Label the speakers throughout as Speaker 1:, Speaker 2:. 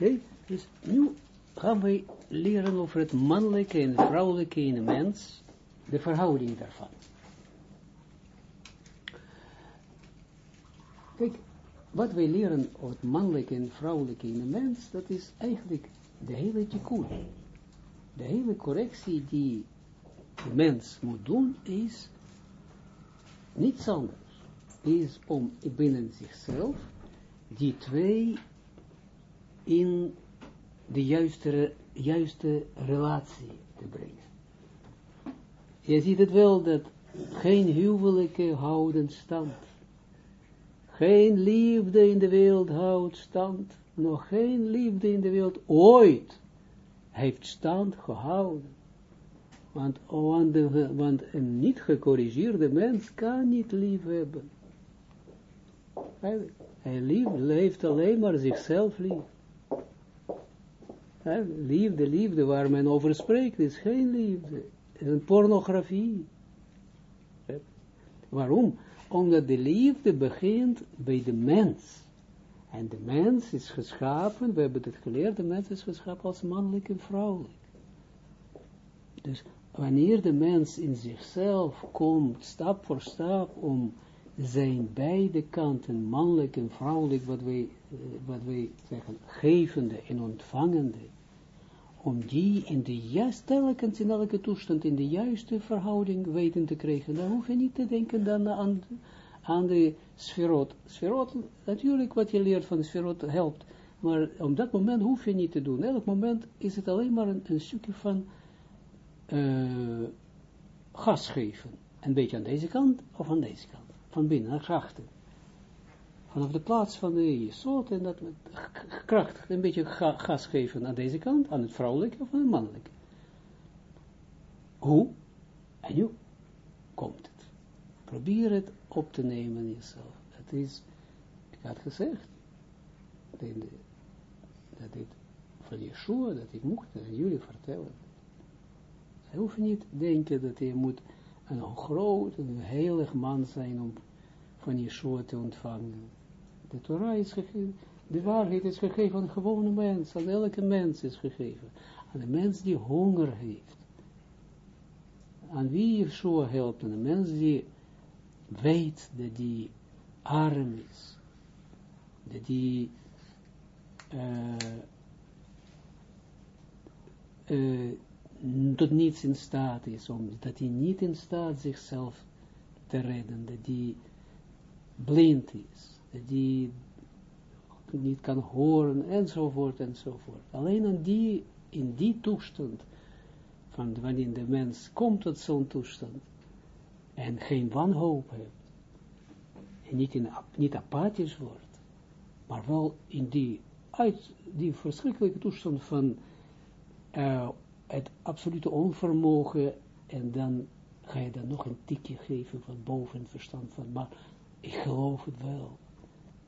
Speaker 1: Oké, dus nu gaan wij leren over het mannelijke en vrouwelijke in de mens, de verhouding daarvan. Kijk, wat wij leren over het mannelijke en vrouwelijke in de mens, dat is eigenlijk de hele tikkun. De hele correctie die de mens moet doen, is niets anders. Is om binnen zichzelf die twee in de juiste, juiste relatie te brengen. Je ziet het wel dat geen huwelijke houden stand. Geen liefde in de wereld houdt stand. Nog geen liefde in de wereld ooit heeft stand gehouden. Want, want, de, want een niet gecorrigeerde mens kan niet lief hebben. Hij, hij leeft alleen maar zichzelf lief. Liefde, liefde waar men over spreekt, is geen liefde. Het is een pornografie. Waarom? Omdat de liefde begint bij de mens. En de mens is geschapen, we hebben het geleerd, de mens is geschapen als mannelijk en vrouwelijk. Dus wanneer de mens in zichzelf komt, stap voor stap, om zijn beide kanten, mannelijk en vrouwelijk, wat wij, eh, wat wij zeggen, gevende en ontvangende, om die in de juiste, telkens in elke toestand, in de juiste verhouding weten te krijgen, dan hoef je niet te denken dan aan, aan de sferot. Sferot, natuurlijk wat je leert van de sferot helpt, maar op dat moment hoef je niet te doen. Elk moment is het alleen maar een, stukje van uh, gas geven. Een beetje aan deze kant of aan deze kant. Van binnen naar krachten vanaf de plaats van de jesot en dat kracht, een beetje gas geven aan deze kant, aan het vrouwelijke of aan het mannelijke. Hoe? En nu komt het. Probeer het op te nemen in jezelf. Het is, ik had gezegd, dat, dit van Yeshua, dat ik mocht aan jullie vertellen. Je hoeft niet denken dat je moet een groot, een heilig man zijn om van Yeshua te ontvangen. De Torah is gegeven, de waarheid is gegeven aan gewone mens, aan elke mens is gegeven. Aan de mens die honger heeft. Aan wie Yeshua helpt, aan de mens die weet dat die arm is. Dat die uh, uh, tot niets in staat is, omdat hij niet in staat zichzelf te redden, dat hij blind is die niet kan horen, enzovoort, enzovoort. Alleen in die, in die toestand, van wanneer de mens komt tot zo'n toestand, en geen wanhoop heeft, en niet, in, niet apathisch wordt, maar wel in die, uit die verschrikkelijke toestand van uh, het absolute onvermogen, en dan ga je dan nog een tikje geven van boven het verstand van, maar ik geloof het wel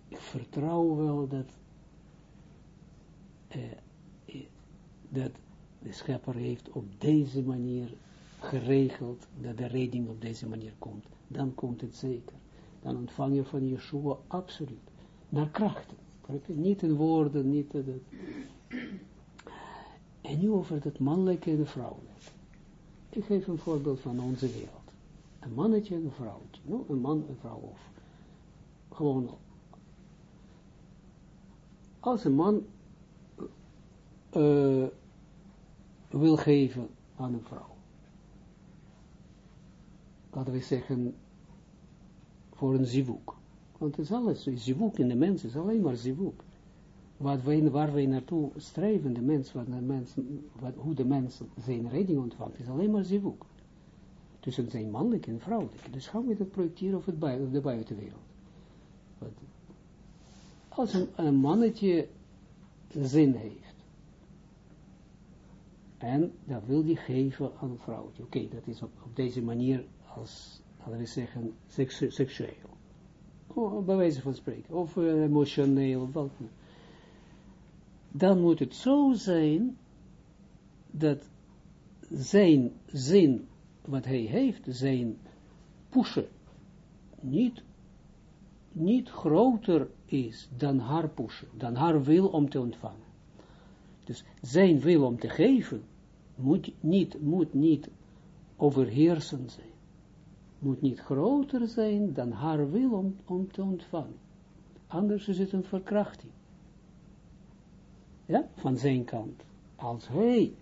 Speaker 1: ik vertrouw wel dat, eh, eh, dat de schepper heeft op deze manier geregeld, dat de redding op deze manier komt. Dan komt het zeker. Dan ontvang je van Yeshua absoluut. Naar krachten. Niet in woorden, niet dat. En nu over het mannelijke en de vrouwelijke. Ik geef een voorbeeld van onze wereld. Een mannetje en een vrouwtje. No? Een man en vrouw of gewoon als een man uh, wil geven aan een vrouw. Laten we zeggen, voor een zivuk. Want het is alles, zivuk in de mens is alleen maar zivuk. Wat wij, waar wij naartoe streven, de mens, wat wat, hoe de mens zijn redding ontvangt, is alleen maar zivuk. Tussen zijn mannelijk en vrouwelijk. Dus gaan we dat projecteren op, het op de buitenwereld. Als een, mannetje zin heeft. En dat wil hij geven aan een vrouwtje. Oké, dat is op, op, deze manier als, laten we zeggen, seksueel. Oh, bij wijze van spreken. Of uh, emotioneel. Wat. Dan moet het zo zijn dat zijn zin, wat hij heeft, zijn pushen, niet niet groter is dan haar pushen, dan haar wil om te ontvangen. Dus zijn wil om te geven, moet niet, moet niet overheersen zijn. Moet niet groter zijn dan haar wil om, om te ontvangen. Anders is het een verkrachting. Ja, van zijn kant. Als hij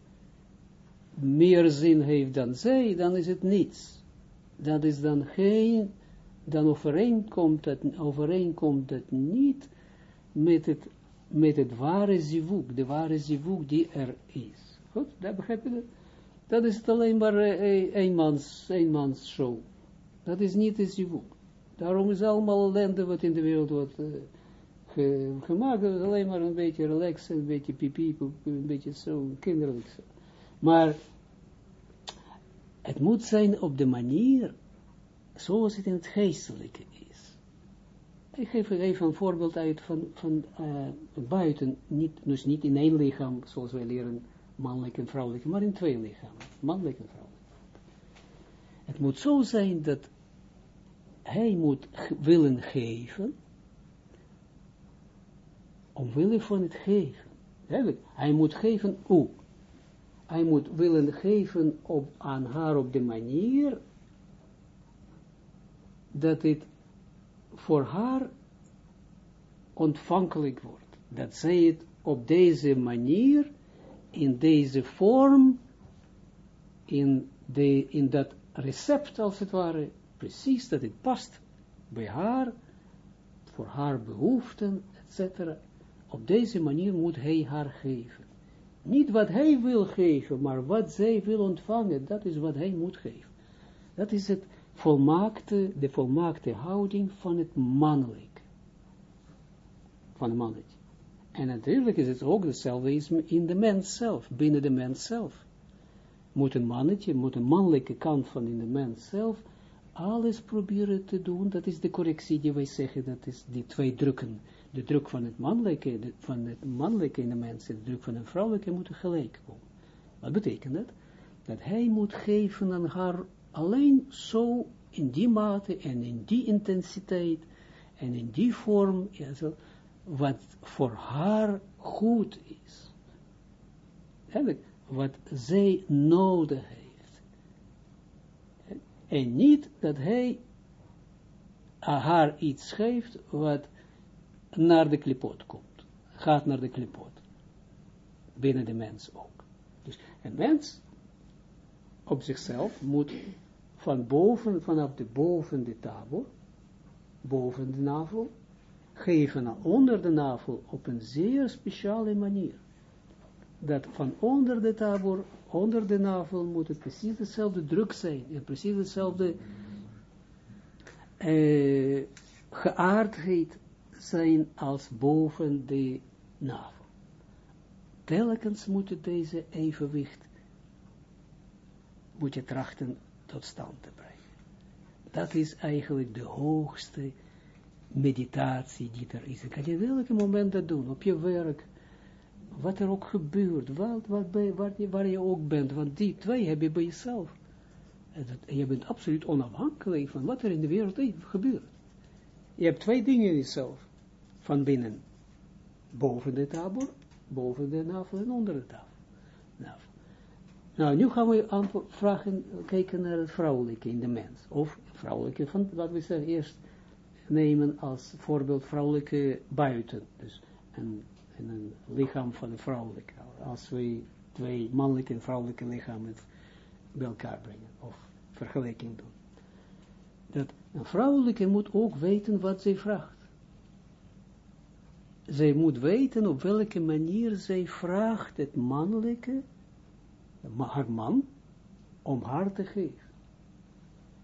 Speaker 1: meer zin heeft dan zij, dan is het niets. Dat is dan geen, dan overeenkomt het, overeenkomt het niet met het, met het ware zivuk, de ware zivuk die er is. Goed, dat begrijp je dat? Dat is het alleen maar een eenmans, eenmans show. Dat is niet de zivuk. Daarom is allemaal ellende wat in de wereld wordt uh, gemaakt. Alleen maar een beetje relaxen, een beetje pipi, een beetje zo, kinderlijk zo. Maar het moet zijn op de manier zoals het in het geestelijke is. Ik geef even een voorbeeld uit van, van uh, buiten, niet, dus niet in één lichaam, zoals wij leren, mannelijk en vrouwelijk, maar in twee lichamen, mannelijk en vrouwelijk. Het moet zo zijn dat hij moet willen geven, omwille van het geven. Hij moet geven hoe? Hij moet willen geven op, aan haar op de manier dat het voor haar ontvankelijk wordt. Dat zij het op deze manier, in deze vorm, in, de, in dat recept als het ware, precies dat het past bij haar, voor haar behoeften, etc. Op deze manier moet hij haar geven. Niet wat hij wil geven, maar wat zij wil ontvangen, dat is wat hij moet geven. Dat is het volmaakte, de volmaakte houding van het mannelijk. Van het mannetje. En natuurlijk is het ook hetzelfde in de mens zelf, binnen de mens zelf. Moet een mannetje, moet een mannelijke kant van in de mens zelf, alles proberen te doen, dat is de correctie die wij zeggen, dat is die twee drukken. De druk van het mannelijke, van het mannelijke in de mens, de druk van een vrouwelijke moeten gelijk komen. Wat betekent dat? Dat hij moet geven aan haar alleen zo in die mate en in die intensiteit en in die vorm, ja, zo, wat voor haar goed is. Wat zij nodig heeft. En niet dat hij haar iets geeft wat naar de klipot komt. Gaat naar de klipot. Binnen de mens ook. Dus een mens op zichzelf moet van boven, vanaf de boven de tafel, boven de navel, geven naar onder de navel op een zeer speciale manier. Dat van onder de tabor, onder de navel, moet het precies dezelfde druk zijn, en precies dezelfde uh, geaardheid zijn als boven de navel. Telkens moet deze evenwicht, moet je trachten tot stand te brengen. Dat is eigenlijk de hoogste meditatie die er is. kan je welke moment dat doen, op je werk, wat er ook gebeurt, wat, wat bij, waar, je, ook bent, want die twee heb je bij jezelf. En, je bent absoluut onafhankelijk van wat er in de wereld gebeurt. Je hebt twee dingen in jezelf, van binnen, boven de tabor, boven de navel en onder de tafel. Nou, nou, nu gaan we vragen, kijken naar het vrouwelijke in de mens. Of vrouwelijke, van wat we zeggen, eerst nemen als voorbeeld vrouwelijke buiten. Dus een, een lichaam van een vrouwelijke. Als we twee mannelijke en vrouwelijke lichamen bij elkaar brengen. Of vergelijking doen. Dat een vrouwelijke moet ook weten wat zij vraagt. Zij moet weten op welke manier zij vraagt het mannelijke haar man, om haar te geven.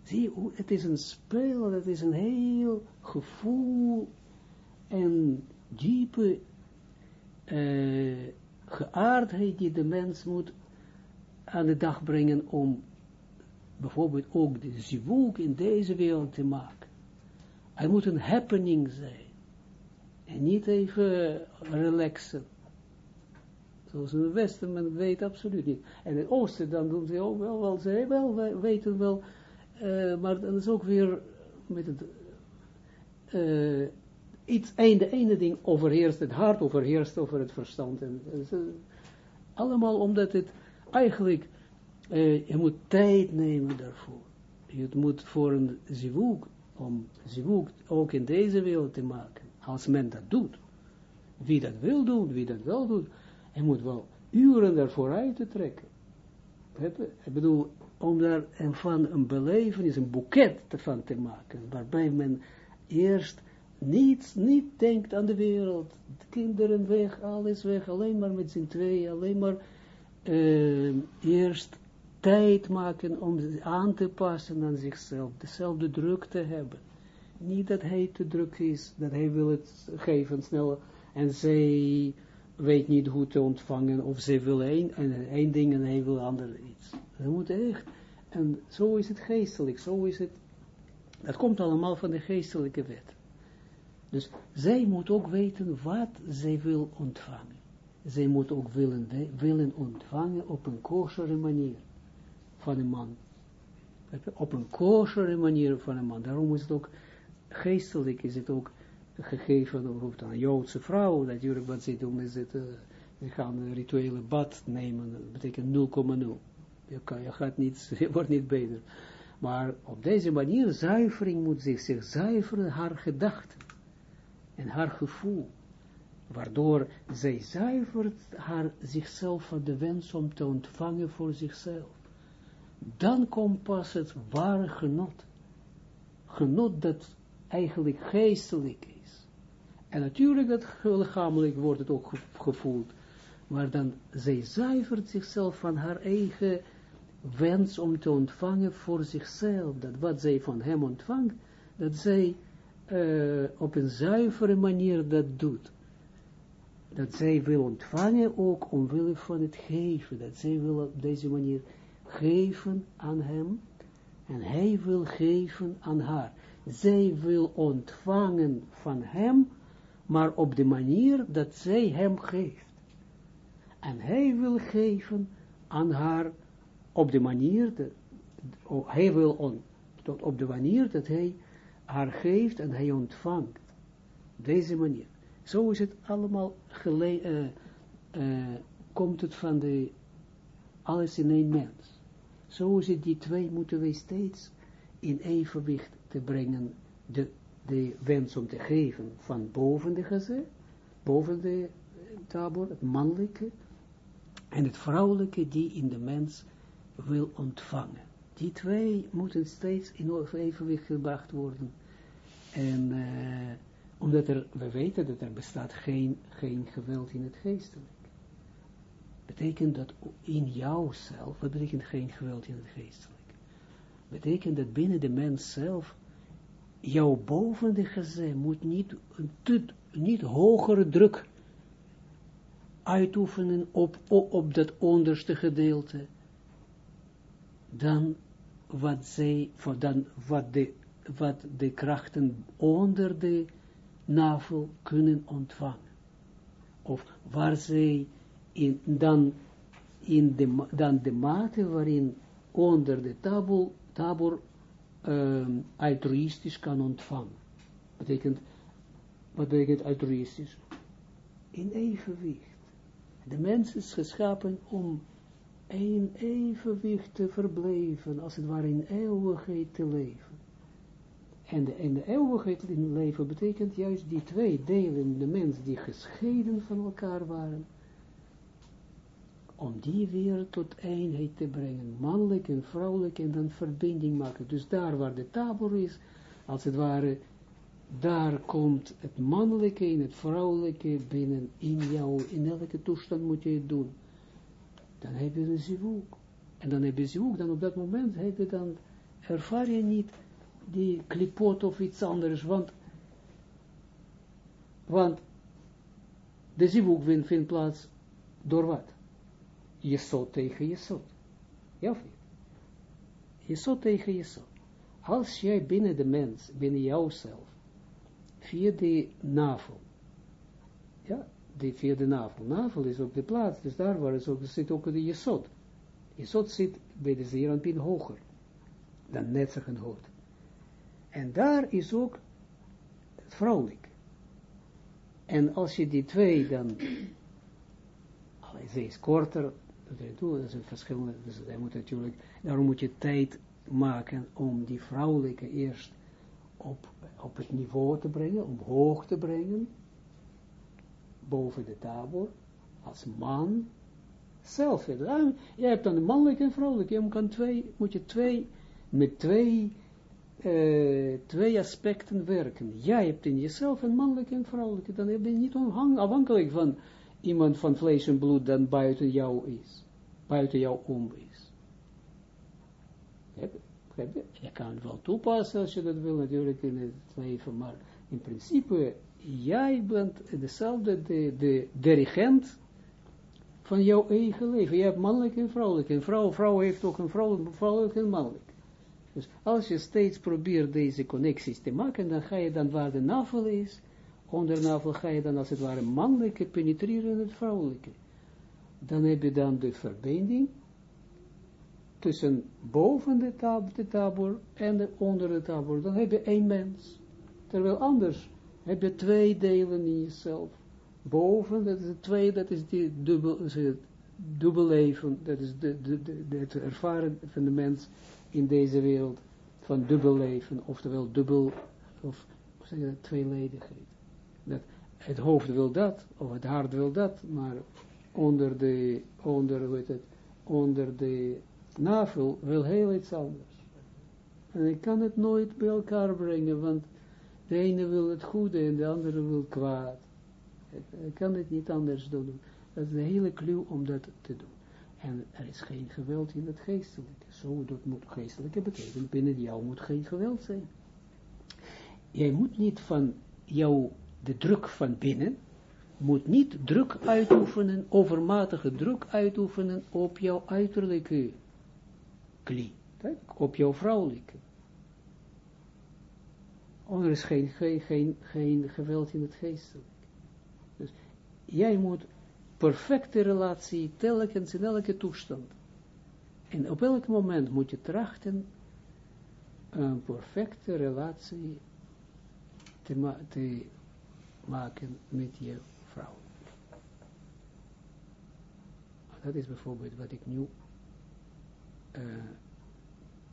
Speaker 1: Zie, het is een spel, het is een heel gevoel en diepe uh, geaardheid die de mens moet aan de dag brengen om bijvoorbeeld ook de zivuk in deze wereld te maken. Hij moet een happening zijn. En niet even relaxen. Zoals in het Westen, men weet absoluut niet. En in het Oosten, dan doen ze ook wel, wel ze wel, weten wel, uh, maar dan is ook weer met het uh, iets, de ene ding overheerst, het hart overheerst over het verstand. En, allemaal omdat het eigenlijk, je moet tijd nemen daarvoor. Je moet voor een zivuk, om zivuk ook in deze wereld te maken, als men dat doet. Wie dat wil doen, wie dat wel doet, hij moet wel uren daarvoor uit te trekken. Ik bedoel, om daar van een belevenis, een boeket van te maken, waarbij men eerst niets, niet denkt aan de wereld, de kinderen weg, alles weg, alleen maar met z'n twee, alleen maar uh, eerst tijd maken om aan te passen aan zichzelf, dezelfde druk te hebben. Niet dat hij te druk is, dat hij wil het geven snel en zij weet niet hoe te ontvangen, of zij wil één, en één ding en hij wil ander iets. Dat moet echt, en zo is het geestelijk, zo is het, dat komt allemaal van de geestelijke wet. Dus zij moet ook weten wat zij wil ontvangen. Zij moet ook willen, willen ontvangen op een kosheren manier van een man. Op een kosheren manier van een man. Daarom is het ook geestelijk, is het ook gegeven, bijvoorbeeld aan een Joodse vrouw, natuurlijk wat ze doen is het, uh, ze gaan een rituele bad nemen, dat betekent 0,0. Je, je, gaat niet, je wordt niet beter. Maar op deze manier, zuivering moet zich, zich zuiveren, haar gedachten en haar gevoel, waardoor zij zuivert haar zichzelf van de wens om te ontvangen voor zichzelf. Dan komt pas het ware genot. Genot dat eigenlijk geestelijk. En natuurlijk dat lichamelijk wordt het ook gevoeld. Maar dan, zij zuivert zichzelf van haar eigen wens om te ontvangen voor zichzelf. Dat wat zij van hem ontvangt, dat zij uh, op een zuivere manier dat doet. Dat zij wil ontvangen ook omwille van het geven. Dat zij wil op deze manier geven aan hem. En hij wil geven aan haar. Zij wil ontvangen van hem, maar op de manier dat zij hem geeft. En hij wil geven aan haar op de manier, dat, hij wil on, tot op de manier dat hij haar geeft en hij ontvangt. Deze manier. Zo is het allemaal gele uh, uh, komt het van de, alles in één mens. Zo is het, die twee moeten wij steeds in evenwicht te brengen, de, de wens om te geven van boven de geze, boven de tabor, het mannelijke, en het vrouwelijke die in de mens wil ontvangen. Die twee moeten steeds in evenwicht gebracht worden. En uh, omdat er, we weten dat er bestaat geen, geen geweld in het geestelijk. Betekent dat in jouzelf, wat betekent geen geweld in het geestelijk? Betekent dat binnen de mens zelf, jouw bovende gezin moet niet, te, niet hogere druk uitoefenen op, op, op dat onderste gedeelte, dan wat zij, dan wat de, wat de krachten onder de navel kunnen ontvangen. Of waar zij in, dan, in de, dan de mate waarin onder de tabel, tabor um, altruïstisch kan ontvangen. Betekent, wat betekent altruïstisch? In evenwicht. De mens is geschapen om in evenwicht te verblijven, als het ware in eeuwigheid te leven. En de, in de eeuwigheid in leven betekent juist die twee delen, de mens die gescheiden van elkaar waren, om die weer tot eenheid te brengen, mannelijk en vrouwelijk, en dan verbinding maken. Dus daar waar de tabor is, als het ware, daar komt het mannelijke in het vrouwelijke binnen in jou, in elke toestand moet je het doen. Dan heb je een zivuk. En dan heb je zivuk, dan op dat moment heb je dan, ervaar je niet die klipot of iets anders, want, want de zivuk vindt plaats door wat? Jesot tegen Jesot. Ja of niet? Jesot tegen Jesot. Als jij binnen de mens, binnen jouzelf, via de navel, ja, die via de navel, navel is op de plaats, dus daar waar is ook, zit ook de Jesot. Jesot zit bij de Zeranpin hoger dan Netzach en hoofd. En daar is ook het vrouwelijk. En als je die twee dan, ze is korter, dat is een verschillende, dus hij moet natuurlijk, daarom moet je tijd maken om die vrouwelijke eerst op, op het niveau te brengen, omhoog te brengen, boven de tabor, als man, zelf. Je hebt dan een mannelijke en vrouwelijke, je kan twee, moet je twee, met twee, uh, twee aspecten werken. Jij hebt in jezelf een mannelijke en vrouwelijke, dan ben je niet afhankelijk van iemand van vlees en bloed dan buiten jou is, buiten jou om is. Je kan het wel toepassen als je dat wil natuurlijk in het leven, maar in principe, jij bent dezelfde, de, de dirigent van jouw eigen leven. Je hebt mannelijk en vrouwelijk. En vrouw, vrouw heeft ook een vrouwelijk, vrouwelijk en mannelijk. Dus als je steeds probeert deze connecties te maken, dan ga je dan waar de navel is, onder de navel ga je dan als het ware mannelijke penetreren in het vrouwelijke. Dan heb je dan de verbinding tussen boven de, tab de tabor en de onder de tabor. Dan heb je één mens. Terwijl anders heb je twee delen in jezelf. Boven, dat is het twee, dat is die dubbel, is het dubbel leven, dat is de, de, de, het ervaren van de mens in deze wereld van dubbel leven, oftewel dubbel, of zeg tweeledigheid. Dat het hoofd wil dat, of het hart wil dat, maar onder de, onder, hoe het, onder de navel wil heel iets anders. En ik kan het nooit bij elkaar brengen, want de ene wil het goede en de andere wil kwaad. Ik kan het niet anders doen. Dat is de hele clue om dat te doen. En er is geen geweld in het geestelijke. Zo dat moet geestelijke betekenen. Binnen jou moet geen geweld zijn. Jij moet niet van jou, de druk van binnen, moet niet druk uitoefenen, overmatige druk uitoefenen op jouw uiterlijke klie, op jouw vrouwelijke. Er is geen, geen, geen, geweld in het geestelijke. Dus jij moet perfecte relatie telkens in elke toestand. En op elk moment moet je trachten een perfecte relatie te, te maken met je vrouw. Dat is bijvoorbeeld wat ik nu uh,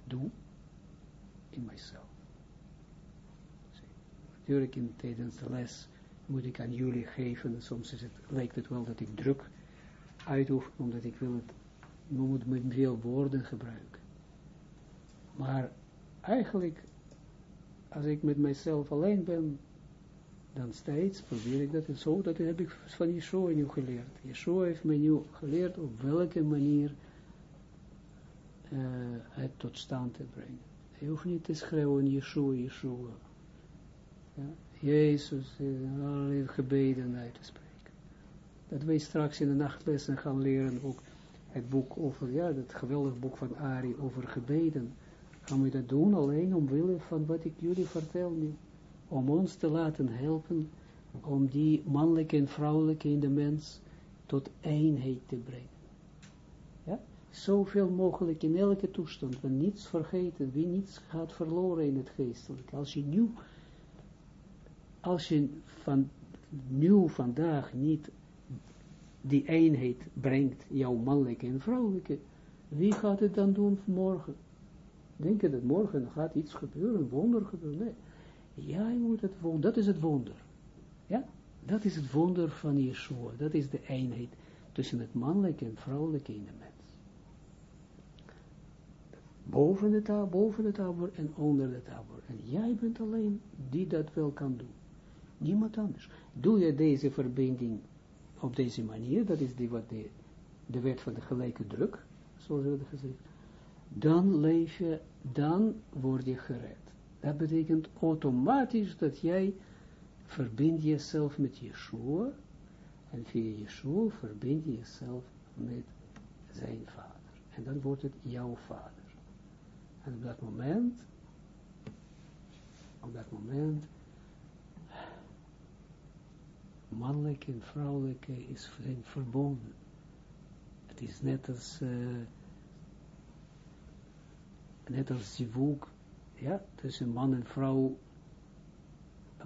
Speaker 1: doe in mijzelf. Natuurlijk in tijdens de les moet ik aan jullie geven. Soms is het, lijkt het wel dat ik druk uitoefen, omdat ik wil het, moet met veel woorden gebruiken. Maar eigenlijk, als ik met mijzelf alleen ben, dan steeds probeer ik dat en zo, dat heb ik van Yeshua nu geleerd. Yeshua heeft mij nu geleerd op welke manier uh, het tot stand te brengen. Je hoeft niet te schreeuwen, Yeshua, Yeshua. Ja? Jezus, uh, allerlei gebeden uit te spreken. Dat wij straks in de nachtlessen gaan leren, ook het boek over, ja, dat geweldig boek van Ari over gebeden. Gaan we dat doen alleen omwille van wat ik jullie vertel nu. Om ons te laten helpen, om die mannelijke en vrouwelijke in de mens tot eenheid te brengen zoveel mogelijk in elke toestand, van niets vergeten, wie niets gaat verloren in het geestelijke. Als je nu, als je van nu vandaag niet die eenheid brengt, jouw mannelijke en vrouwelijke, wie gaat het dan doen morgen? Denk je dat morgen gaat iets gebeuren, een wonder gebeuren? Nee. Jij moet het wonder, dat is het wonder. Ja, dat is het wonder van Yeshua, dat is de eenheid tussen het mannelijke en vrouwelijke in de mens boven de tabor, boven de tabor en onder de tabor. En jij bent alleen die dat wel kan doen. Niemand anders. Doe je deze verbinding op deze manier, dat is die wat de, de wet van de gelijke druk, zoals we hebben gezegd, dan leef je, dan word je gered. Dat betekent automatisch dat jij verbindt jezelf met Yeshua, en via Yeshua verbind je jezelf met zijn vader. En dan wordt het jouw vader. En op dat moment, op dat moment, mannelijke en vrouwelijke is verbonden. Het is net als, uh, net als zivuk, ja, tussen man en vrouw,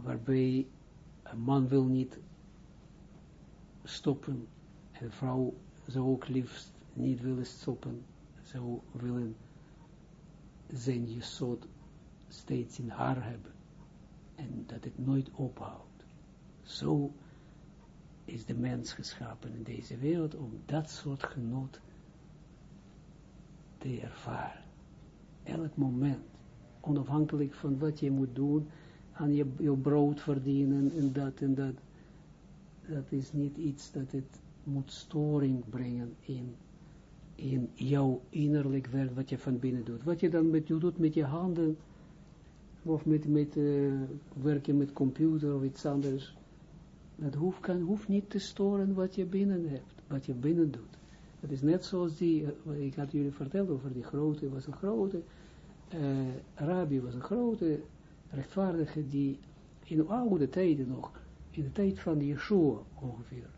Speaker 1: waarbij een man wil niet stoppen. En de vrouw zou ook liefst niet willen stoppen. Zou willen zijn jesot steeds in haar hebben. En dat het nooit ophoudt. Zo is de mens geschapen in deze wereld om dat soort genot te ervaren. Elk moment. Onafhankelijk van wat je moet doen. Aan je, je brood verdienen en dat en dat. Dat is niet iets dat het moet storing brengen in, in jouw innerlijk werk wat je van binnen doet. Wat je dan met je doet met je handen of met, met uh, werken met computer of iets anders. Dat hoeft, kan, hoeft niet te storen wat je binnen hebt, wat je binnen doet. Het is net zoals die, uh, ik had jullie verteld over die grote, was een grote, uh, Arabi was een grote rechtvaardige die in oude tijden nog, in de tijd van Yeshua ongeveer,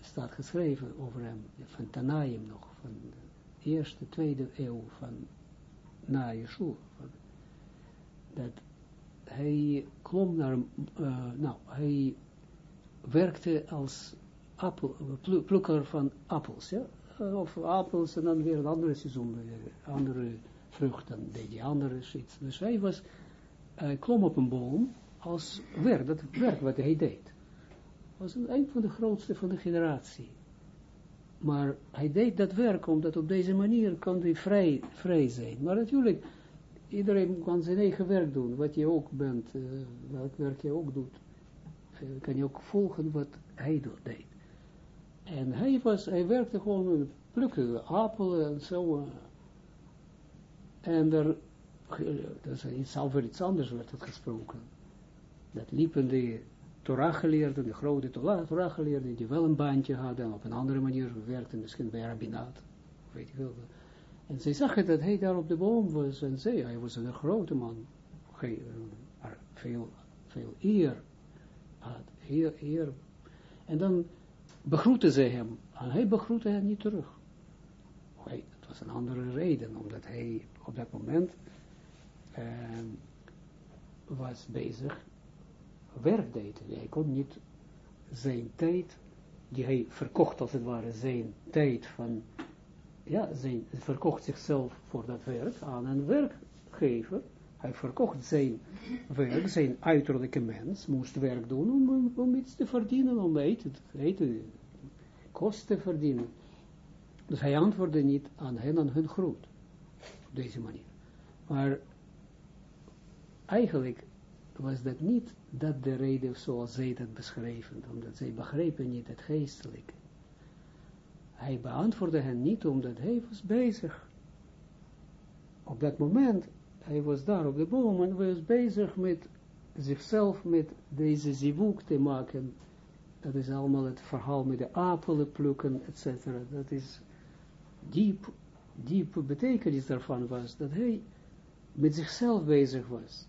Speaker 1: staat geschreven over hem, van Tanaim nog, van de eerste, tweede eeuw van na Yeshua. Dat hij klom naar, uh, nou, hij werkte als plukker van appels, ja? Eh, of appels en dan weer een andere seizoen, andere vruchten, deed hij andere iets. Dus hij was, klom op een boom als werk, dat werk wat hij deed. was een, van de grootste van de generatie. Maar hij deed dat werk omdat op deze manier kon hij vrij, vrij zijn. Maar natuurlijk, iedereen kan zijn eigen werk doen. Wat je ook bent, uh, welk werk je ook doet. Uh, kan je ook volgen wat hij deed. En hij, was, hij werkte gewoon met plukken, appelen en zo. En er, dat is iets, over iets anders werd het gesproken. Dat liepen die Torah-geleerden, de grote Torah-geleerden, die wel een baantje hadden, en op een andere manier werkten, misschien bij rabbinaat, weet ik wel. En zij zagen dat hij daar op de boom was, en zei, hij was een grote man, veel, veel eer had, eer, eer. En dan begroette zij hem, en hij begroette hem niet terug. Het was een andere reden, omdat hij op dat moment eh, was bezig werk deed. Hij kon niet zijn tijd, die hij verkocht als het ware, zijn tijd van, ja, zijn, verkocht zichzelf voor dat werk aan een werkgever. Hij verkocht zijn werk, zijn uiterlijke mens, moest werk doen om, om iets te verdienen, om eten, eten kost te verdienen. Dus hij antwoordde niet aan hen, aan hun groet. Op deze manier. Maar eigenlijk was dat niet dat de reden zoals zij dat beschreven, omdat zij begrepen niet het geestelijke. Hij beantwoordde hen niet omdat hij was bezig. Op dat moment, hij was daar op de boom en was bezig met zichzelf met deze zivuk te maken. Dat is allemaal het verhaal met de apelen plukken, etc. Dat is diep, diep betekenis daarvan was, dat hij met zichzelf bezig was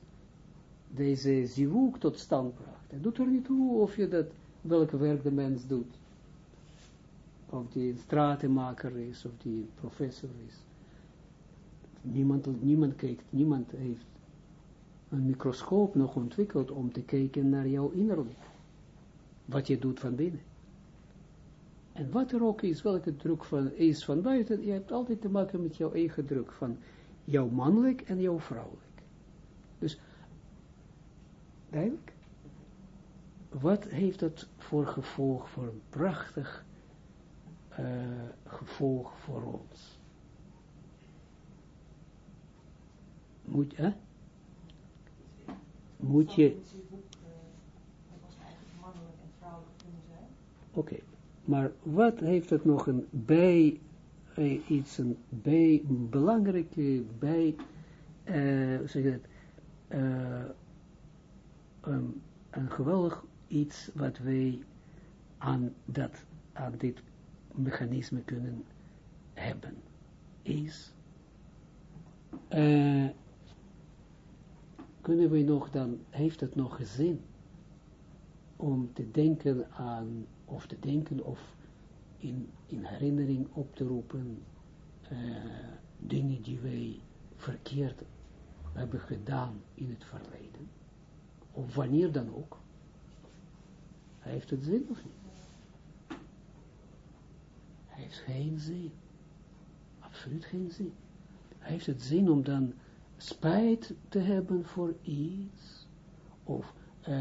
Speaker 1: deze zivuk tot stand bracht. Het doet er niet toe of je dat, welke werk de mens doet. Of die stratenmaker is, of die professor is. Niemand, niemand kijkt, niemand heeft een microscoop nog ontwikkeld om te kijken naar jouw innerlijk. Wat je doet van binnen. En wat er ook is, welke druk van, is van buiten, je hebt altijd te maken met jouw eigen druk van jouw mannelijk en jouw vrouwelijk. Dus Duidelijk? Wat heeft dat voor gevolg, voor een prachtig uh, gevolg voor ons? Moet, hè? Moet je... Oké, maar wat heeft het nog een bij, uh, iets een bij, belangrijke bij, uh, zeg uh, um, een geweldig iets wat wij aan, dat, aan dit mechanisme kunnen hebben, is, uh, kunnen we nog dan, heeft het nog zin om te denken aan, of te denken of in, in herinnering op te roepen, uh, dingen die wij verkeerd hebben gedaan in het verleden of wanneer dan ook. Heeft het zin of niet? Hij heeft geen zin. Absoluut geen zin. Hij heeft het zin om dan spijt te hebben voor iets, of uh,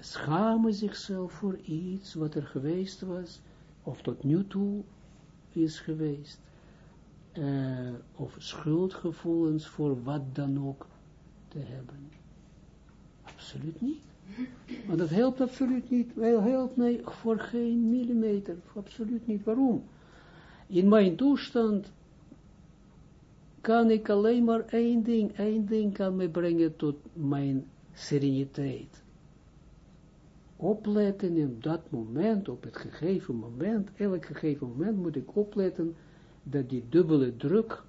Speaker 1: schamen zichzelf voor iets wat er geweest was, of tot nu toe is geweest, uh, of schuldgevoelens voor wat dan ook te hebben. Absoluut niet. Maar dat helpt absoluut niet. Wel helpt mij voor geen millimeter. Absoluut niet. Waarom? In mijn toestand kan ik alleen maar één ding, één ding kan me brengen tot mijn sereniteit. Opletten in dat moment, op het gegeven moment, elk gegeven moment moet ik opletten dat die dubbele druk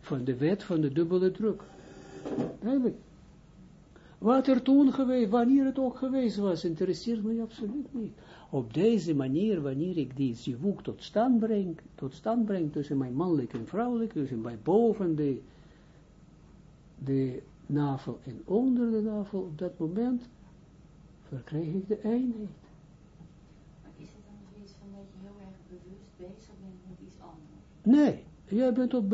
Speaker 1: van de wet van de dubbele druk. Eigenlijk. Wat er toen geweest, wanneer het ook geweest was, interesseert me absoluut niet. Op deze manier, wanneer ik die zivuk tot stand breng, tot stand breng tussen mijn mannelijk en vrouwelijk, tussen bij boven de, de navel en onder de navel, op dat moment verkrijg ik de eenheid.
Speaker 2: Maar is het dan zoiets van dat je heel erg bewust bezig bent met iets anders?
Speaker 1: Nee, jij bent, op,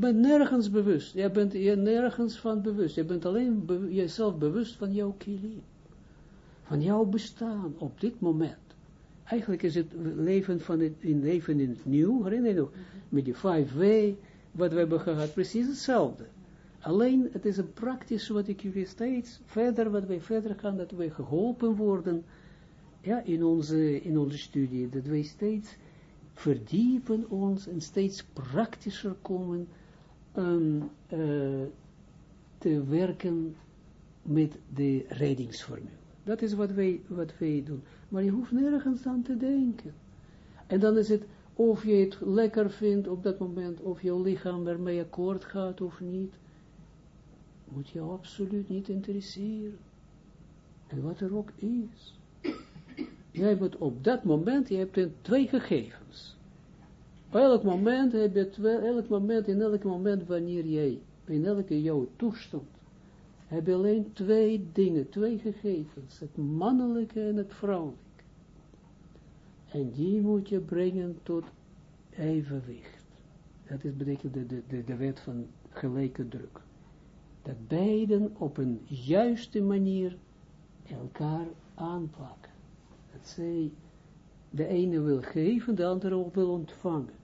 Speaker 1: bent nergens bewust. Jij bent je nergens van bewust. Je bent alleen jezelf bewust van jouw kilim. Van jouw bestaan op dit moment. Eigenlijk is het leven van het, in leven in het nieuw, herinner je nog, met die 5W, wat we hebben gehad, precies hetzelfde. Alleen, het is een praktisch wat ik jullie steeds verder, wat wij verder gaan, dat wij geholpen worden, ja, in onze, in onze studie, dat wij steeds verdiepen ons en steeds praktischer komen um, uh, te werken met de reddingsformule. Dat is wat wij, wat wij doen. Maar je hoeft nergens aan te denken. En dan is het, of je het lekker vindt op dat moment, of jouw lichaam ermee akkoord gaat of niet, moet je absoluut niet interesseren. En wat er ook is. Jij moet op dat moment, je hebt twee gegevens. Elk moment heb je twee, elk moment, in elk moment wanneer jij, in elke jouw toestand, heb je alleen twee dingen, twee gegevens, het mannelijke en het vrouwelijke. En die moet je brengen tot evenwicht. Dat is betekent de, de, de wet van gelijke druk. Dat beiden op een juiste manier elkaar aanpakken. Dat zij de ene wil geven, de andere ook wil ontvangen.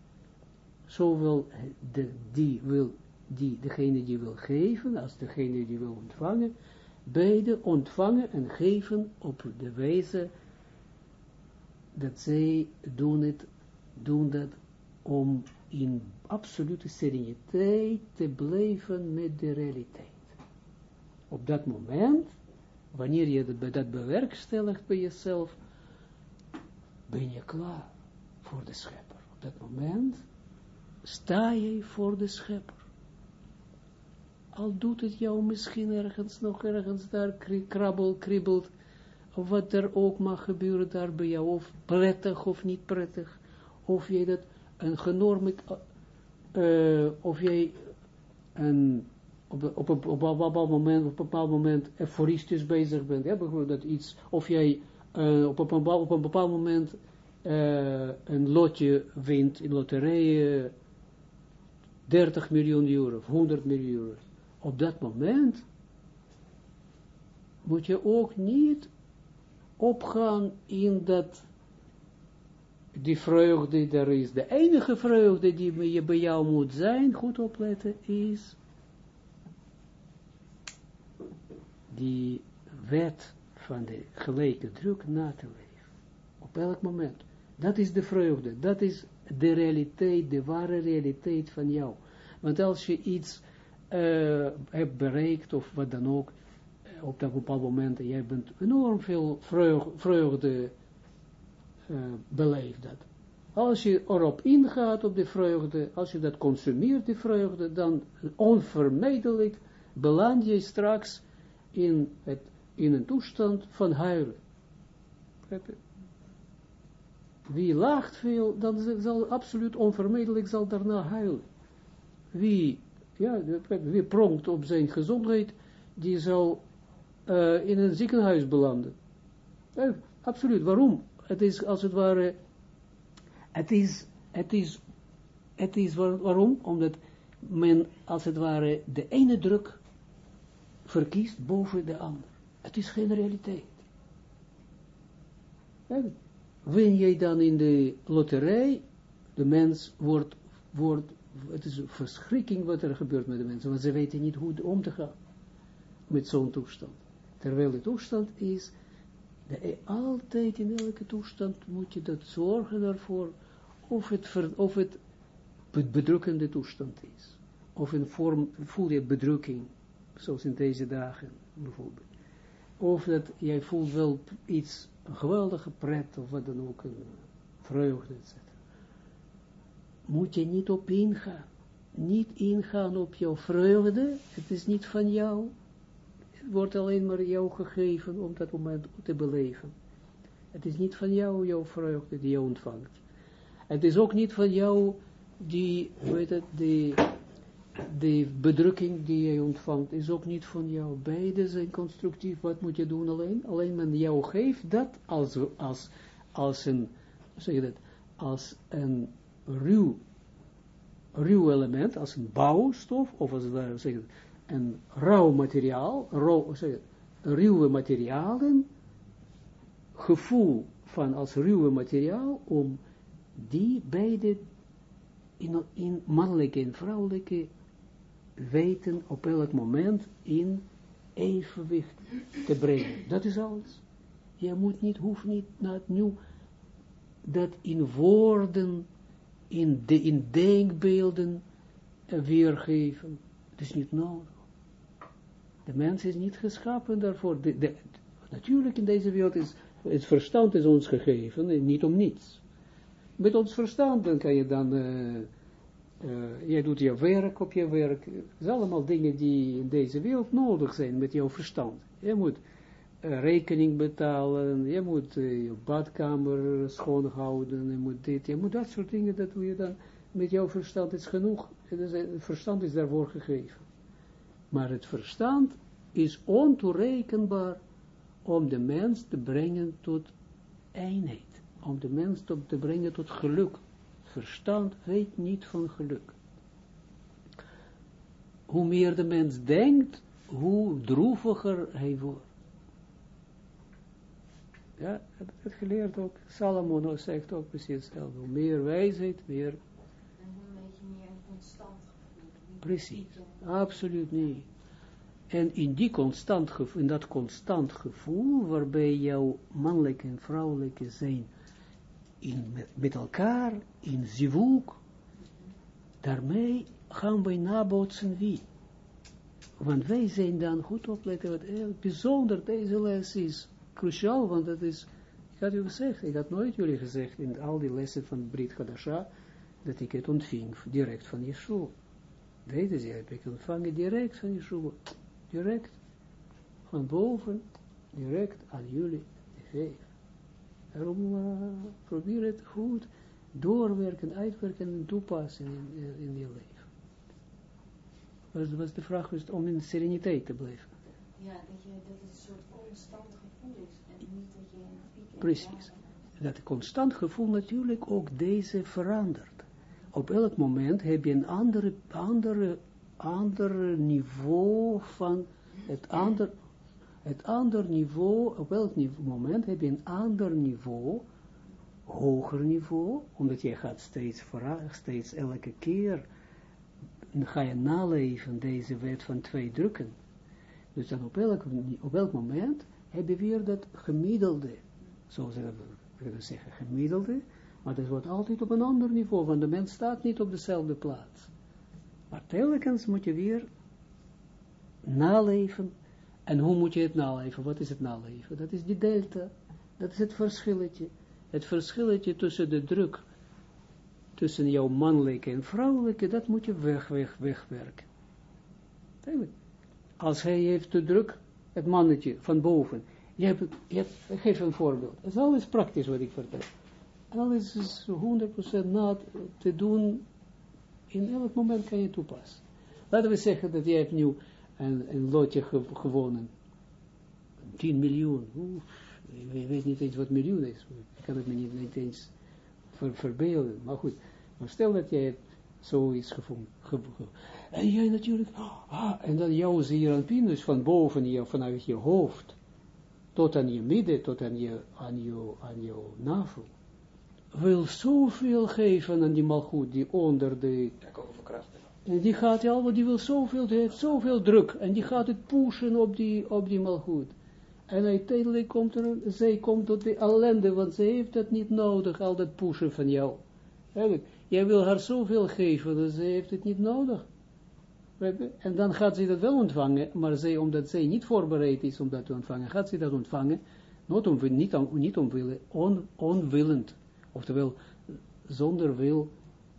Speaker 1: Zowel de, die wil die, degene die wil geven, als degene die wil ontvangen, beide ontvangen en geven op de wijze dat zij doen, het, doen dat om in absolute sereniteit te blijven met de realiteit. Op dat moment, wanneer je dat, bewerkstelligt bij jezelf, ben je klaar voor de schepper. Op dat moment sta je voor de schepper al doet het jou misschien ergens nog ergens daar krabbel, kribbelt, wat er ook mag gebeuren daar bij jou, of prettig of niet prettig, of jij dat een genormd, uh, of jij een, op, op, op, op, een bepaald moment, op een bepaald moment euforistisch bezig bent, ja, bijvoorbeeld dat iets, of jij uh, op, een, op een bepaald moment uh, een lotje wint in loterijen, 30 miljoen euro, of 100 miljoen euro op dat moment moet je ook niet opgaan in dat die vreugde er is. De enige vreugde die bij jou moet zijn, goed opletten, is die wet van de gelijke druk na te leven. Op elk moment. Dat is de vreugde. Dat is de realiteit, de ware realiteit van jou. Want als je iets uh, hebt bereikt, of wat dan ook, uh, op dat bepaald moment, jij bent enorm veel vreugde, vreugde uh, beleefd dat. Als je erop ingaat op de vreugde, als je dat consumeert, die vreugde, dan onvermijdelijk beland je straks in, het, in een toestand van huilen. Wie lacht veel, dan zal absoluut onvermijdelijk zal daarna huilen. Wie ja, wie pronkt op zijn gezondheid, die zal uh, in een ziekenhuis belanden. absoluut, waarom? het is als het ware, het is, het is, het is waarom? Omdat men als het ware de ene druk verkiest boven de ander. Het is geen realiteit. Win jij dan in de loterij, de mens wordt, wordt, het is een verschrikking wat er gebeurt met de mensen, want ze weten niet hoe om te gaan met zo'n toestand. Terwijl de toestand is, de, altijd in elke toestand moet je dat zorgen daarvoor, of het, of het bedrukkende toestand is. Of in vorm, voel je bedrukking, zoals in deze dagen bijvoorbeeld. Of dat jij voelt wel iets, geweldige pret, of wat dan ook, een vreugde, etc. Moet je niet op ingaan. Niet ingaan op jouw vreugde, het is niet van jou. Het wordt alleen maar jou gegeven om dat moment te beleven. Het is niet van jou, jouw vreugde die je ontvangt. Het is ook niet van jou, die, weet het, die de bedrukking die je ontvangt is ook niet van jou. Beide zijn constructief. Wat moet je doen alleen? Alleen men jou geeft dat als, als een, zeg je dat, als een ruw, element, als een bouwstof, of als zeg een rauw materiaal, rauw, zeg ruwe materialen, gevoel van als ruwe materiaal, om die beide in, in mannelijke en vrouwelijke weten op elk moment in evenwicht te brengen. Dat is alles. Je moet niet, hoeft niet naar het nieuw, dat in woorden, in, de, in denkbeelden weergeven. Het is niet nodig. De mens is niet geschapen daarvoor. De, de, natuurlijk in deze wereld is het verstand is ons gegeven en niet om niets. Met ons verstand dan kan je dan uh, jij doet je werk op je werk. Het zijn allemaal dingen die in deze wereld nodig zijn met jouw verstand. Je moet rekening betalen, je moet uh, je badkamer schoonhouden, je moet dit, je moet dat soort dingen, dat doe je dan met jouw verstand. Is genoeg, het verstand is daarvoor gegeven. Maar het verstand is ontoerekenbaar om de mens te brengen tot eenheid, om de mens te brengen tot geluk verstand weet niet van geluk. Hoe meer de mens denkt, hoe droeviger hij wordt. Ja, heb ik het geleerd ook. Salomo zegt ook precies hetzelfde. Hoe meer wijsheid, meer... En
Speaker 2: een beetje meer een constant gevoel.
Speaker 1: Precies, absoluut niet. En in, die constant gevoel, in dat constant gevoel, waarbij jouw mannelijke en vrouwelijke zijn in, met, met elkaar, in zivuk, daarmee gaan wij nabootsen wie. Want wij zijn dan, goed opletten, wat heel bijzonder deze les is, cruciaal, want dat is, ik had u gezegd, ik had nooit jullie gezegd, in al die lessen van Brit Hadasha, dat ik het ontving, direct van Yeshua. Deze ze heb ik ontvangen direct van Yeshua, direct, van boven, direct aan jullie. Daarom uh, probeer het goed doorwerken, uitwerken en toepassen in, in, je leven. Was, was de vraag was om in sereniteit te blijven.
Speaker 2: Ja, dat, je, dat het een soort constant
Speaker 1: Precies. Dat constant gevoel natuurlijk ook deze verandert. Op elk moment heb je een andere, andere, andere niveau van het andere het ander niveau, op welk moment heb je een ander niveau, hoger niveau, omdat je gaat steeds steeds elke keer, ga je naleven deze wet van twee drukken. Dus dan op elk, op elk moment heb je weer dat gemiddelde, zo we zeggen, gemiddelde, maar dat wordt altijd op een ander niveau, want de mens staat niet op dezelfde plaats. Maar telkens moet je weer naleven en hoe moet je het naleven? Wat is het naleven? Dat is die delta. Dat is het verschilletje. Het verschilletje tussen de druk, tussen jouw mannelijke en vrouwelijke, dat moet je weg, weg, wegwerken. Als hij heeft de druk, het mannetje van boven, je hebt, je hebt, ik geef een voorbeeld. Het is alles praktisch wat ik vertel. Alles is 100% na te doen, in elk moment kan je toepassen. Laten we zeggen dat jij hebt nu een, lotje gewonnen. 10 miljoen. Oef. Ik weet niet eens wat miljoen is. Ik kan het me niet, eens ver, verbeelden. Maar goed, maar stel dat jij zoiets gevonden. En jij natuurlijk, ah, en dan jouw zeeranpien, dus van boven je, vanuit je hoofd, tot aan je midden, tot aan je, aan je, aan je navel, wil zoveel geven aan die malgoed, die onder de... En die gaat ja, die wil zoveel, die heeft zoveel druk, en die gaat het pushen op die, op die malgoed. En uiteindelijk komt er, zij komt tot de ellende, want ze heeft het niet nodig, al dat pushen van jou. Jij wil haar zoveel geven, dus ze heeft het niet nodig. En dan gaat ze dat wel ontvangen, maar zij, omdat zij niet voorbereid is om dat te ontvangen, gaat ze dat ontvangen, niet, om, niet, om, niet omwille, on, onwillend. Oftewel, zonder wil,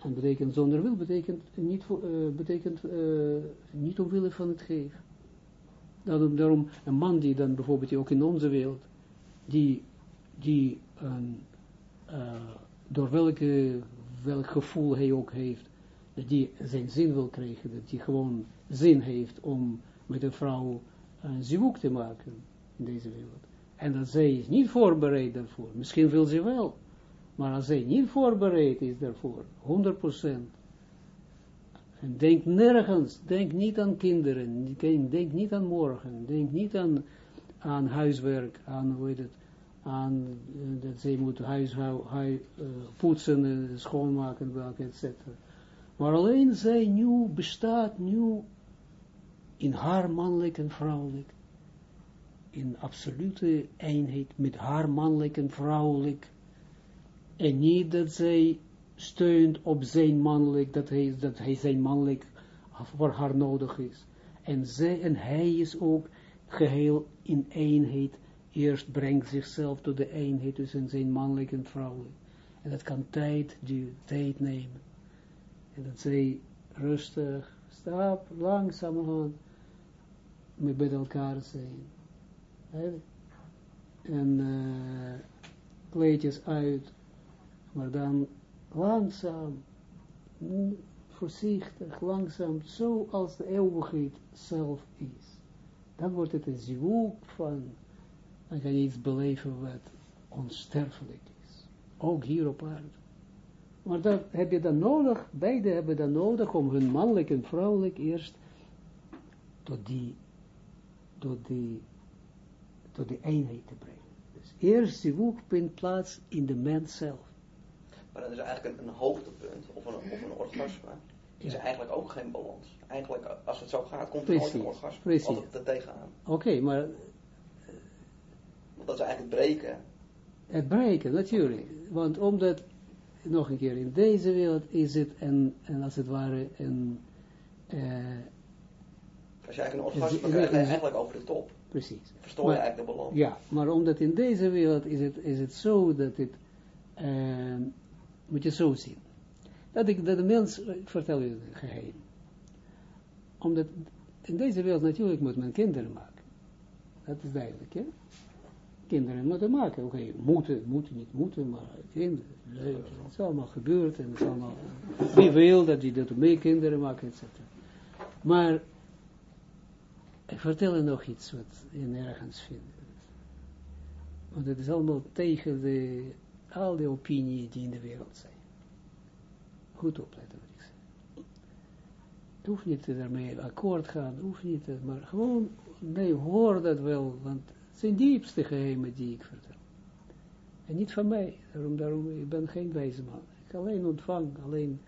Speaker 1: en betekent zonder wil, betekent niet, uh, betekent, uh, niet omwille van het geven. Daarom, daarom, een man die dan bijvoorbeeld ook in onze wereld, die, die uh, door welke, welk gevoel hij ook heeft, dat die zijn zin wil krijgen, dat hij gewoon zin heeft om met een vrouw een zivuk te maken in deze wereld. En dat zij is niet voorbereid daarvoor. Misschien wil ze wel, maar als zij niet voorbereid is daarvoor, 100%. En denk nergens, denk niet aan kinderen, denk niet aan morgen, denk niet aan, aan huiswerk, aan, hoe het, aan uh, dat zij moet huis, uh, poetsen, schoonmaken, etc. Maar alleen zij nu bestaat, nu in haar mannelijk en vrouwelijk, in absolute eenheid met haar mannelijk en vrouwelijk, en niet dat zij steunt op zijn mannelijk, dat hij, dat hij zijn mannelijk voor haar nodig is. En, zij, en hij is ook geheel in eenheid, eerst brengt zichzelf tot de eenheid tussen zijn mannelijk en vrouwelijk. En dat kan tijd, die tijd nemen. En dat zij rustig, stap, langzamerhand, met elkaar zijn. En uh, kleedjes uit, maar dan langzaam, voorzichtig, langzaam, zoals de eeuwigheid zelf is. Dan wordt het een zivuk van, dan kan je iets beleven wat onsterfelijk is. Ook hier op aarde. Maar dat heb je dan nodig, beide hebben dan nodig om hun mannelijk en vrouwelijk eerst tot die, tot die, tot die eenheid te brengen. Dus eerst die woek vindt plaats in de mens zelf.
Speaker 3: Maar dat is eigenlijk een, een hoogtepunt of een, of een orgasme. Is eigenlijk ook geen balans. Eigenlijk, als het zo gaat, komt er nooit een orgasme. Precies. Altijd er tegenaan.
Speaker 1: Oké, maar...
Speaker 3: Dat is eigenlijk breken.
Speaker 1: Het breken, natuurlijk. Want omdat nog een keer, in deze wereld is het een, en als het ware een... Uh,
Speaker 3: als je eigenlijk een orgasme krijgt, eigenlijk over de top.
Speaker 1: Precies.
Speaker 3: Verstoor je eigenlijk de balans.
Speaker 1: Ja, maar omdat in deze wereld is het, is het zo dat het, uh, moet je zo zien, dat, ik, dat de mens, ik vertel je het geheim, omdat in deze wereld natuurlijk moet men kinderen maken. Dat is duidelijk, hè? Kinderen moeten maken. Oké, moeten, moeten, niet moeten, maar kinderen. Het is allemaal gebeurd en het is allemaal, wie wil dat die dat mee kinderen maken, etc. Maar, ik vertel je nog iets wat je nergens vindt. Want het is allemaal tegen de, al die opinie die in de wereld zijn. Goed opletten wat ik zeg. Het hoeft niet daarmee akkoord gaan, hoeft niet, maar gewoon, nee, hoor dat wel, want zijn diepste geheimen die ik vertel. En niet van mij, daarom, daarom, ik ben geen wijze man. Ik alleen ontvang, alleen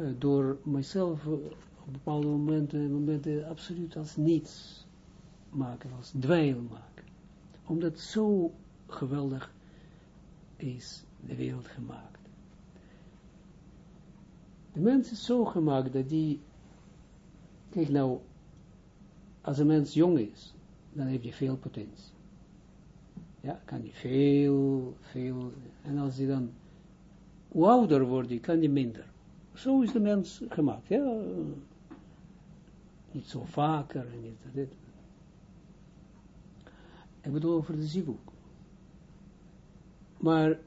Speaker 1: uh, door mijzelf uh, op bepaalde momenten, momenten absoluut als niets maken, als dweil maken. Omdat zo geweldig is de wereld gemaakt. De mens is zo gemaakt dat die, kijk nou, als een mens jong is, dan heb je veel potentie. Ja, kan je veel, veel, en als je dan ouder wordt, kan je minder. Zo is de mens gemaakt, ja. Niet zo vaker, en niet dit. Ik bedoel over de zivuk. Maar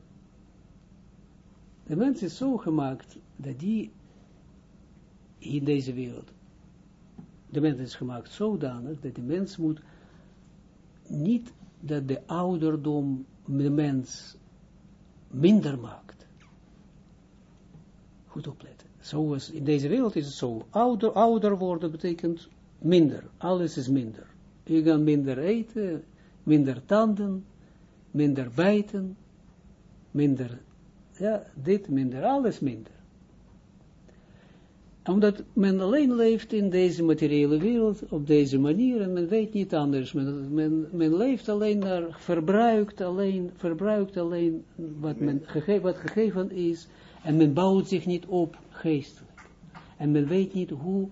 Speaker 1: de mens is zo gemaakt dat die in deze wereld, de mens is gemaakt zodanig dat de mens moet niet dat de ouderdom de mens minder maakt. Goed opletten. Zoals in deze wereld is het zo. Ouder, ouder worden betekent minder. Alles is minder. Je gaat minder eten, minder tanden, minder bijten, minder, ja, dit minder, alles minder omdat men alleen leeft in deze materiële wereld, op deze manier, en men weet niet anders. Men, men, leeft alleen naar, verbruikt alleen, verbruikt alleen wat, men gege wat gegeven is, en men bouwt zich niet op geestelijk. En men weet niet hoe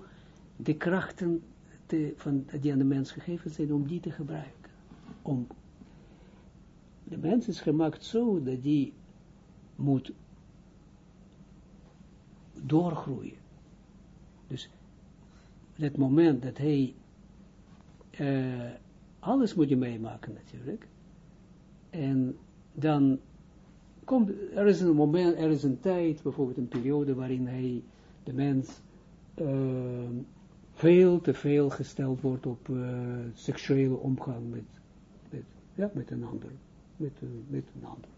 Speaker 1: de krachten te, van, die aan de mens gegeven zijn, om die te gebruiken. Om, de mens is gemaakt zo, dat die moet doorgroeien dus het moment dat hij, uh, alles moet je meemaken natuurlijk. En dan komt, er is een moment, er is een tijd, bijvoorbeeld een periode waarin hij, de mens, uh, veel te veel gesteld wordt op uh, seksuele omgang met, met, ja, met een ander. Met, met een ander,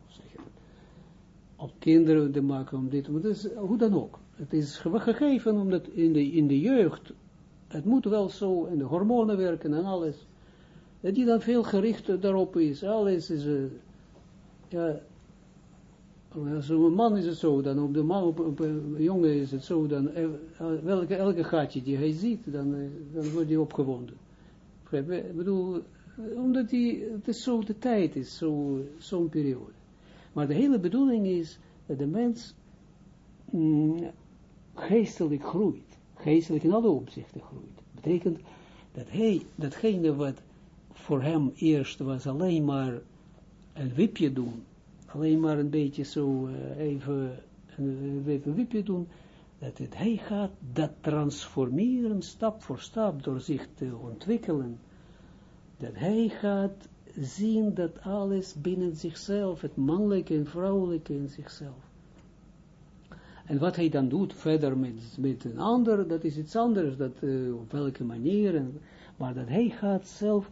Speaker 1: Op kinderen te maken, om dit, maar dus, hoe dan ook. Het is gegeven omdat in de, in de jeugd, het moet wel zo, en de hormonen werken en alles, dat die dan veel gericht daarop is. Alles is, uh, ja, als een man is het zo, dan op de man, op, een jongen is het zo, dan eh, welke, elke gaatje die hij ziet, dan, eh, dan wordt hij opgewonden. Ik bedoel, omdat die, het is zo de tijd is, zo'n zo periode. Maar de hele bedoeling is dat de mens mm, geestelijk groeit, geestelijk in alle opzichten groeit, betekent dat hij, datgene wat voor hem eerst was alleen maar een wipje doen, alleen maar een beetje zo uh, even een, een wipje doen, dat het, hij gaat dat transformeren stap voor stap door zich te ontwikkelen, dat hij gaat zien dat alles binnen zichzelf, het mannelijke en vrouwelijke in zichzelf, en wat hij dan doet verder met, met een ander, dat is iets anders, dat, uh, op welke manier, en, maar dat hij gaat zelf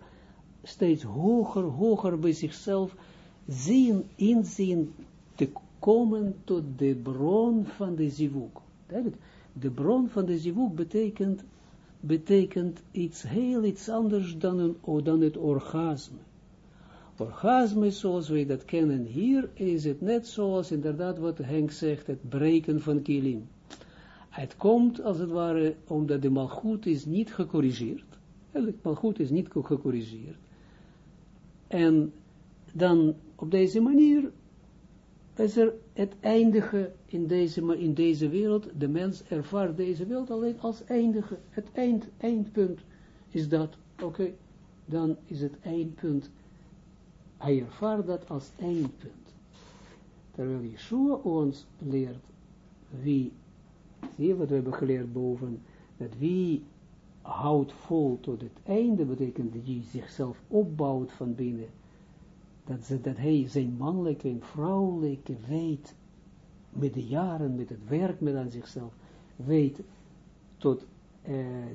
Speaker 1: steeds hoger, hoger bij zichzelf zien, inzien te komen tot de bron van de zivuk. De bron van de zivuk betekent, betekent iets heel iets anders dan, een, dan het orgasme orgasme zoals wij dat kennen hier, is het net zoals inderdaad wat Henk zegt, het breken van kilim. Het komt als het ware omdat de malgoed is niet gecorrigeerd. De malgoed is niet gecorrigeerd. En dan op deze manier is er het eindige in deze, in deze wereld. De mens ervaart deze wereld alleen als eindige. Het eind, eindpunt is dat. Oké, dan is het eindpunt hij ervaart dat als eindpunt. Terwijl Yeshua ons leert wie, zie wat we hebben geleerd boven, dat wie houdt vol tot het einde, betekent dat hij zichzelf opbouwt van binnen, dat, ze, dat hij zijn mannelijke en vrouwelijke weet, met de jaren, met het werk met aan zichzelf, weet tot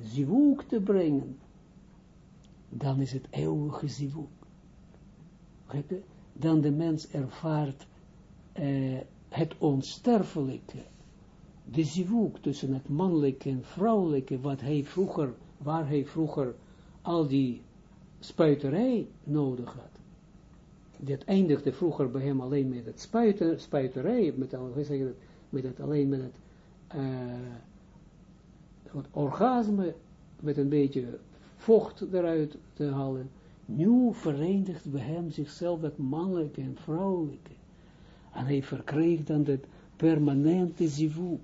Speaker 1: zivuk te brengen, dan is het eeuwige zivuk dan de mens ervaart uh, het onsterfelijke, de tussen het mannelijke en vrouwelijke, wat hij vroeger, waar hij vroeger al die spuiterij nodig had. Dat eindigde vroeger bij hem alleen met het spuiten, spuiterij, met, het, met het, alleen met het, uh, het orgasme, met een beetje vocht eruit te halen. Nu verenigt bij hem zichzelf dat mannelijke en vrouwelijke. En hij verkreeg dan dat permanente zivuk.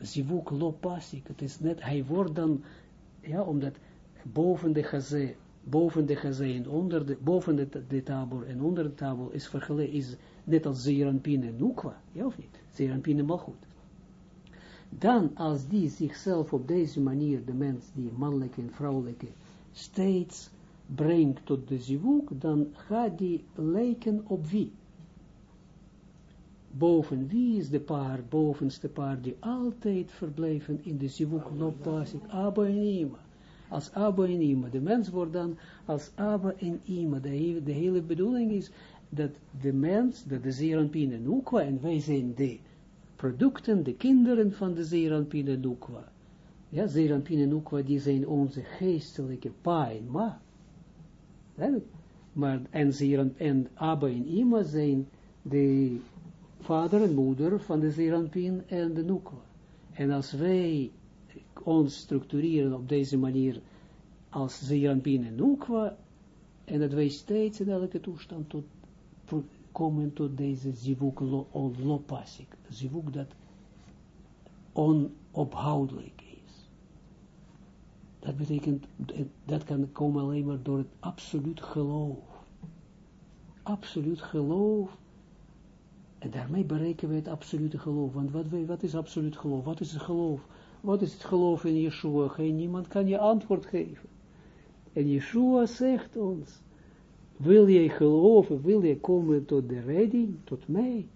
Speaker 1: Zivuk lopasik. Het is net, hij wordt dan, ja, omdat boven de gazé, boven de gazé en onder de, boven de, de tabor en onder de tabel is vergeleken, is net als Zeranpin en Nukwa, ja of niet? Zeranpin en. Dan, als die zichzelf op deze manier, de mens, die mannelijke en vrouwelijke, steeds brengt tot de zivuk, dan gaat die lijken op wie? Boven wie is de paar, bovenste paar, die altijd verblijven in de zivuk lopasik, Abba en Ima. als Abba en Ima. De mens wordt dan als Abba en Ima. De, hele bedoeling is dat de mens, dat de Zeranpin en en wij zijn de producten, de kinderen van de Zeranpin en. Ja, Zeranpin en die zijn onze geestelijke pa en ma. Maar, en, Zeran, en Abba en Ima zijn de vader en moeder van de Zeranpin en de Nukwa. En als wij ons structureren op deze manier als Zeranpin en Nukwa, en dat wij steeds in elke toestand tot, komen tot deze zivuk lopasik, zivuk dat onophoudelijk. Dat betekent, dat kan komen alleen maar door het absoluut geloof. Absoluut geloof en daarmee bereiken we het absolute geloof. Want wat, wat is absoluut geloof? Wat is het geloof? Wat is het geloof in Yeshua? Geen niemand kan je antwoord geven. En Yeshua zegt ons, wil je geloven, wil je komen tot de redding, tot mij?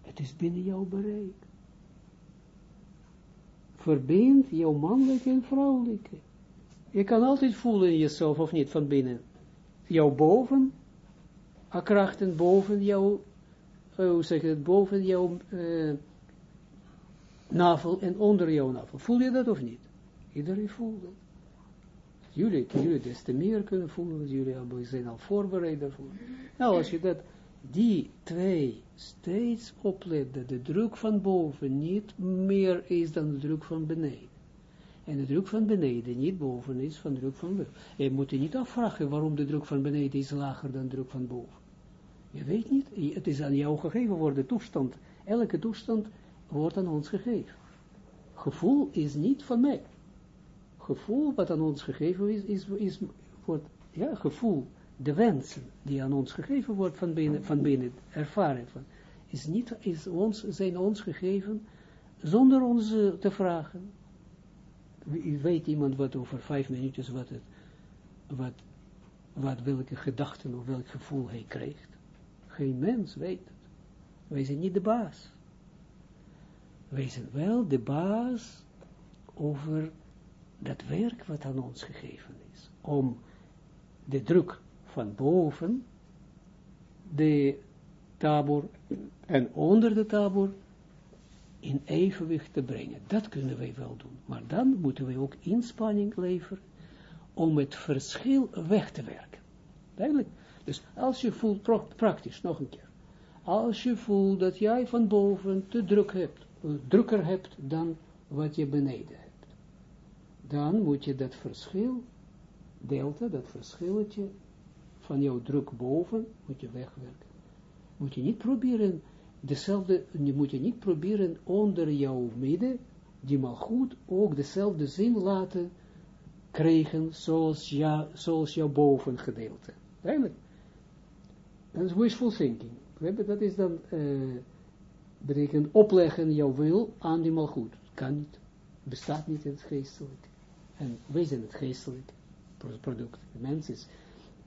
Speaker 1: Het is binnen jouw bereik. Verbind jouw mannelijke en vrouwelijke. Je kan altijd voelen in jezelf, of niet, van binnen. Jouw boven, krachten boven jouw uh, hoe zeg je het, boven jouw uh, navel en onder jouw navel. Voel je dat of niet? Iedereen voelt dat. Jullie, jullie des te meer kunnen voelen, want jullie zijn al voorbereid daarvoor. Nou, als je dat, die twee steeds oplet, dat de druk van boven niet meer is dan de druk van beneden. En de druk van beneden niet boven is van de druk van boven. Je moet je niet afvragen waarom de druk van beneden is lager dan de druk van boven. Je weet niet, het is aan jou gegeven worden, toestand. Elke toestand wordt aan ons gegeven. Gevoel is niet van mij. Gevoel wat aan ons gegeven is, is, is ja, gevoel, de wensen die aan ons gegeven wordt van binnen, van binnen ervaren, is niet, is ons, zijn ons gegeven zonder ons te vragen. Weet iemand wat over vijf minuutjes, wat het, wat, wat welke gedachten of welk gevoel hij krijgt? Geen mens weet het. Wij zijn niet de baas. Wij zijn wel de baas over dat werk wat aan ons gegeven is. Om de druk van boven, de tabor en onder de tabor in evenwicht te brengen. Dat kunnen wij wel doen. Maar dan moeten wij ook inspanning leveren om het verschil weg te werken. Duidelijk. Dus als je voelt, praktisch, nog een keer, als je voelt dat jij van boven te druk hebt, drukker hebt dan wat je beneden hebt, dan moet je dat verschil, delta, dat verschilletje van jouw druk boven, moet je wegwerken. Moet je niet proberen, dezelfde, moet je niet proberen onder jouw midden, die maar goed ook dezelfde zin laten krijgen zoals, ja, zoals jouw bovengedeelte. Eigenlijk. Dat is wishful thinking. Dat is dan, uh, betekent opleggen jouw wil aan die malgoed. Kan niet. Bestaat niet in het geestelijk. En wij zijn het geestelijk product. De mens is,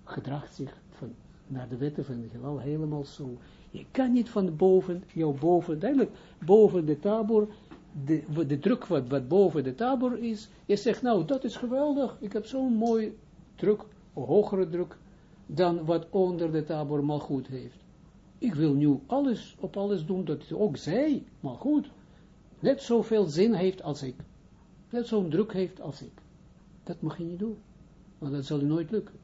Speaker 1: gedraagt zich van, naar de wetten van het heelal helemaal zo. Je kan niet van boven, jouw boven, duidelijk, boven de tabor, de, de druk wat, wat boven de tabor is, je zegt, nou, dat is geweldig, ik heb zo'n mooi druk, hogere druk, dan wat onder de tabor mal goed heeft. Ik wil nu alles op alles doen dat ook zij mal goed net zoveel zin heeft als ik. Net zo'n druk heeft als ik. Dat mag je niet doen. Want dat zal je nooit lukken.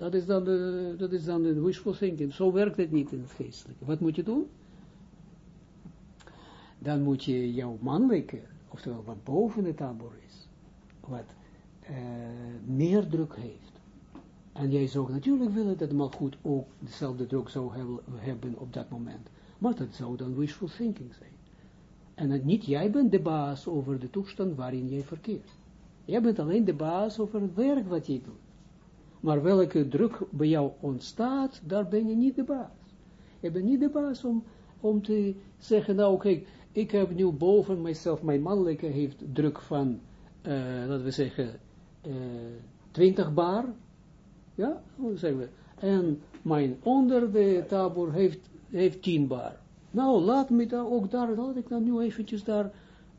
Speaker 1: Dat is dan de, dat is dan wishful thinking. Zo werkt het niet in het geestelijke. Wat moet je doen? Dan moet je jouw mannelijke, oftewel wat boven de tabor is, wat uh, meer druk heeft en jij zou natuurlijk willen dat de goed ook dezelfde druk zou hebben op dat moment. Maar dat zou dan wishful thinking zijn. En niet jij bent de baas over de toestand waarin jij verkeert. Jij bent alleen de baas over het werk wat je doet. Maar welke druk bij jou ontstaat, daar ben je niet de baas. Je bent niet de baas om, om te zeggen, nou kijk, ik heb nu boven mijzelf, mijn mannelijke heeft druk van, uh, laten we zeggen, uh, eh, 20 bar, ja, hoe zeggen we. En mijn onder de tabor heeft, heeft tien bar. Nou, laat me daar ook daar, laat ik dan nu eventjes daar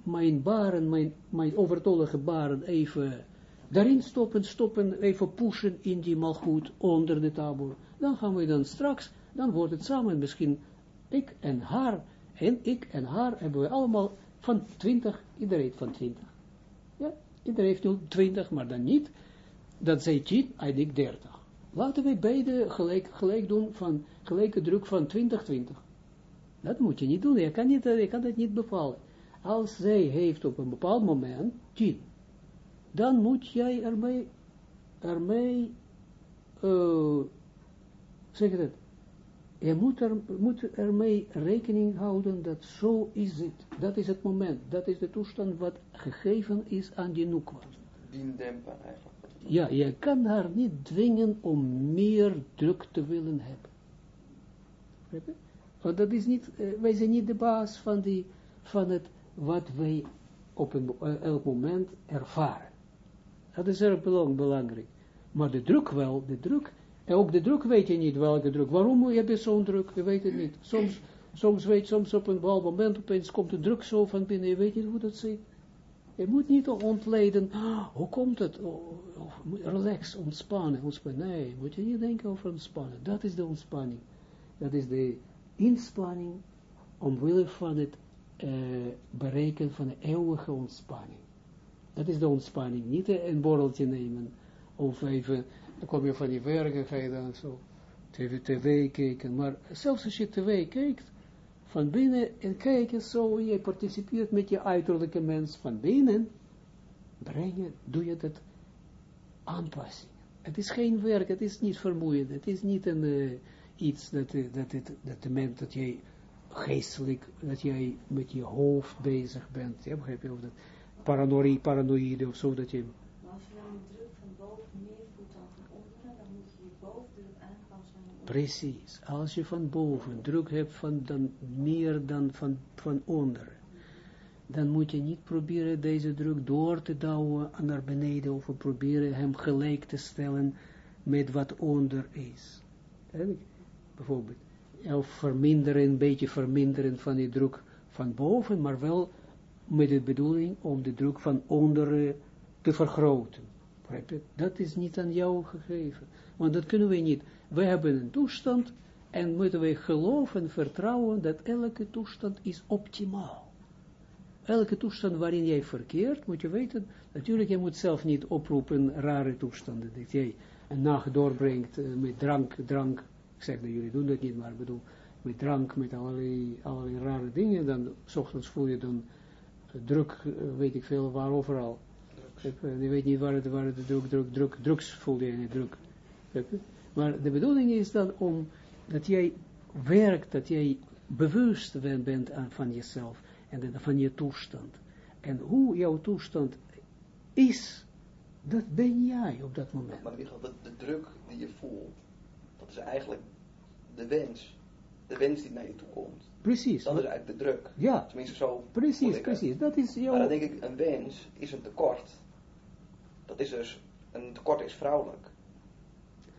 Speaker 1: mijn baren, mijn, mijn overtollige baren even daarin stoppen, stoppen, even pushen in die malgoed onder de tabor. Dan gaan we dan straks, dan wordt het samen misschien ik en haar, en ik en haar hebben we allemaal van 20, iedereen van 20. Ja, iedereen heeft nu 20, maar dan niet, dat zij 10 en ik 30. Laten we beide gelijk, gelijk doen van gelijke druk van 20, 20. Dat moet je niet doen, je kan, niet, je kan dat niet bepalen. Als zij heeft op een bepaald moment 10, dan moet jij ermee, ermee, uh, zeg het, je moet, er, moet ermee rekening houden dat zo is het. Dat is het moment. Dat is de toestand wat gegeven is aan die noekwa.
Speaker 3: Die dempen eigenlijk.
Speaker 1: Ja, je kan haar niet dwingen om meer druk te willen hebben. Want dat is niet, uh, wij zijn niet de baas van, die, van het wat wij op een uh, elk moment ervaren. Dat is erg belangrijk. Maar de druk wel, de druk en ook de druk weet je niet welke druk. Waarom heb je zo'n druk? Je weet het niet. Soms, soms weet je, soms op een bepaald moment opeens komt de druk zo van binnen. Je weet niet hoe dat zit. Je moet niet ontleden, oh, hoe komt het? Oh, oh, relax, ontspannen, ontspannen. Nee, moet je niet denken over ontspannen. Dat is de ontspanning. Dat is de inspanning omwille van het uh, bereiken van de eeuwige ontspanning. Dat is de ontspanning. Niet een borreltje nemen of even dan kom je van die werken, ga je dan zo tv, tv kijken. Maar zelfs als je tv kijkt, van binnen en kijken zo, je participeert met je uiterlijke mens van binnen, brengen, doe je dat aanpassing. Het is geen werk, het is niet vermoeiend, het is niet een, uh, iets dat, uh, dat, het, dat de mens, dat jij geestelijk, dat jij met je hoofd bezig bent, ja, begrijp je, of dat paranoïde, paranoïde of zo, dat je Precies. Als je van boven druk hebt van dan meer dan van, van onder, dan moet je niet proberen deze druk door te douwen naar beneden of proberen hem gelijk te stellen met wat onder is. Bijvoorbeeld. Of verminderen, een beetje verminderen van die druk van boven, maar wel met de bedoeling om de druk van onder te vergroten. Dat is niet aan jou gegeven. Want dat kunnen we niet. We hebben een toestand en moeten we geloven, vertrouwen dat elke toestand is optimaal. Elke toestand waarin jij verkeert, moet je weten, natuurlijk, je moet zelf niet oproepen rare toestanden, dat jij een nacht doorbrengt uh, met drank, drank, ik zeg dat jullie doen dat niet, maar ik bedoel, met drank, met allerlei, allerlei rare dingen, dan, s ochtends voel je dan druk, uh, weet ik veel, waar overal. Je weet niet waar het, waar het druk, druk, druk, drugs voel je niet druk. Maar de bedoeling is dan om dat jij werkt, dat jij bewust bent van jezelf en van je toestand. En hoe jouw toestand is, dat ben jij op dat moment.
Speaker 3: Maar Michael, de, de druk die je voelt, dat is eigenlijk de wens. De wens die naar je toe komt.
Speaker 1: Precies.
Speaker 3: Dat is eigenlijk de druk.
Speaker 1: Ja.
Speaker 3: Tenminste zo.
Speaker 1: Precies, precies. Dat is jouw...
Speaker 3: Maar dan denk ik, een wens is een tekort. Dat is dus, een tekort is vrouwelijk.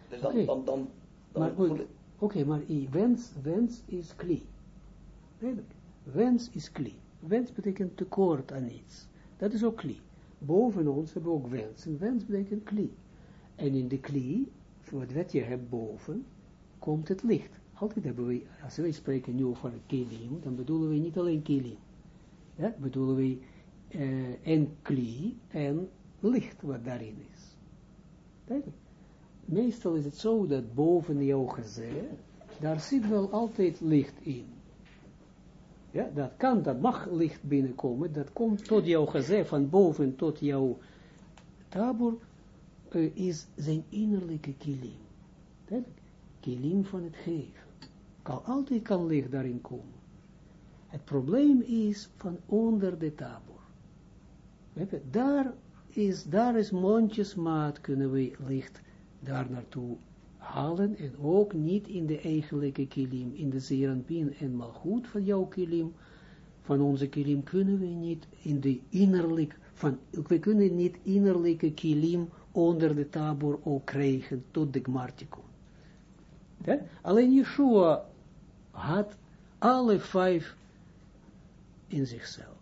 Speaker 3: Dus dan, okay. dan, dan, dan,
Speaker 1: Oké, okay, maar wens, wens is kli. Wens is kli. Wens betekent tekort aan iets. Dat is ook kli. Boven ons hebben we ook wens. En wens betekent kli. En in de kli, wat je hebt boven, komt het licht. Altijd hebben we, als wij spreken nu over kilim, dan bedoelen we niet alleen kilim. Ja, bedoelen we uh, en kli en licht wat daarin is. Duidelijk meestal is het zo dat boven jouw gezet, daar zit wel altijd licht in. Ja, dat kan, dat mag licht binnenkomen, dat komt tot jouw gezet, van boven tot jouw tabor, uh, is zijn innerlijke kilim. Kilim van het geven. Kan, altijd kan licht daarin komen. Het probleem is van onder de tabor. Daar is, daar is mondjesmaat kunnen we licht daar naartoe halen en ook niet in de eigenlijke kilim, in de zeranpin en malgoed van jouw kilim, van onze kilim kunnen we niet in de innerlijk, van, we kunnen niet innerlijke kilim onder de tabor ook krijgen tot de gmartikon. Ja? Alleen Yeshua had alle vijf in zichzelf.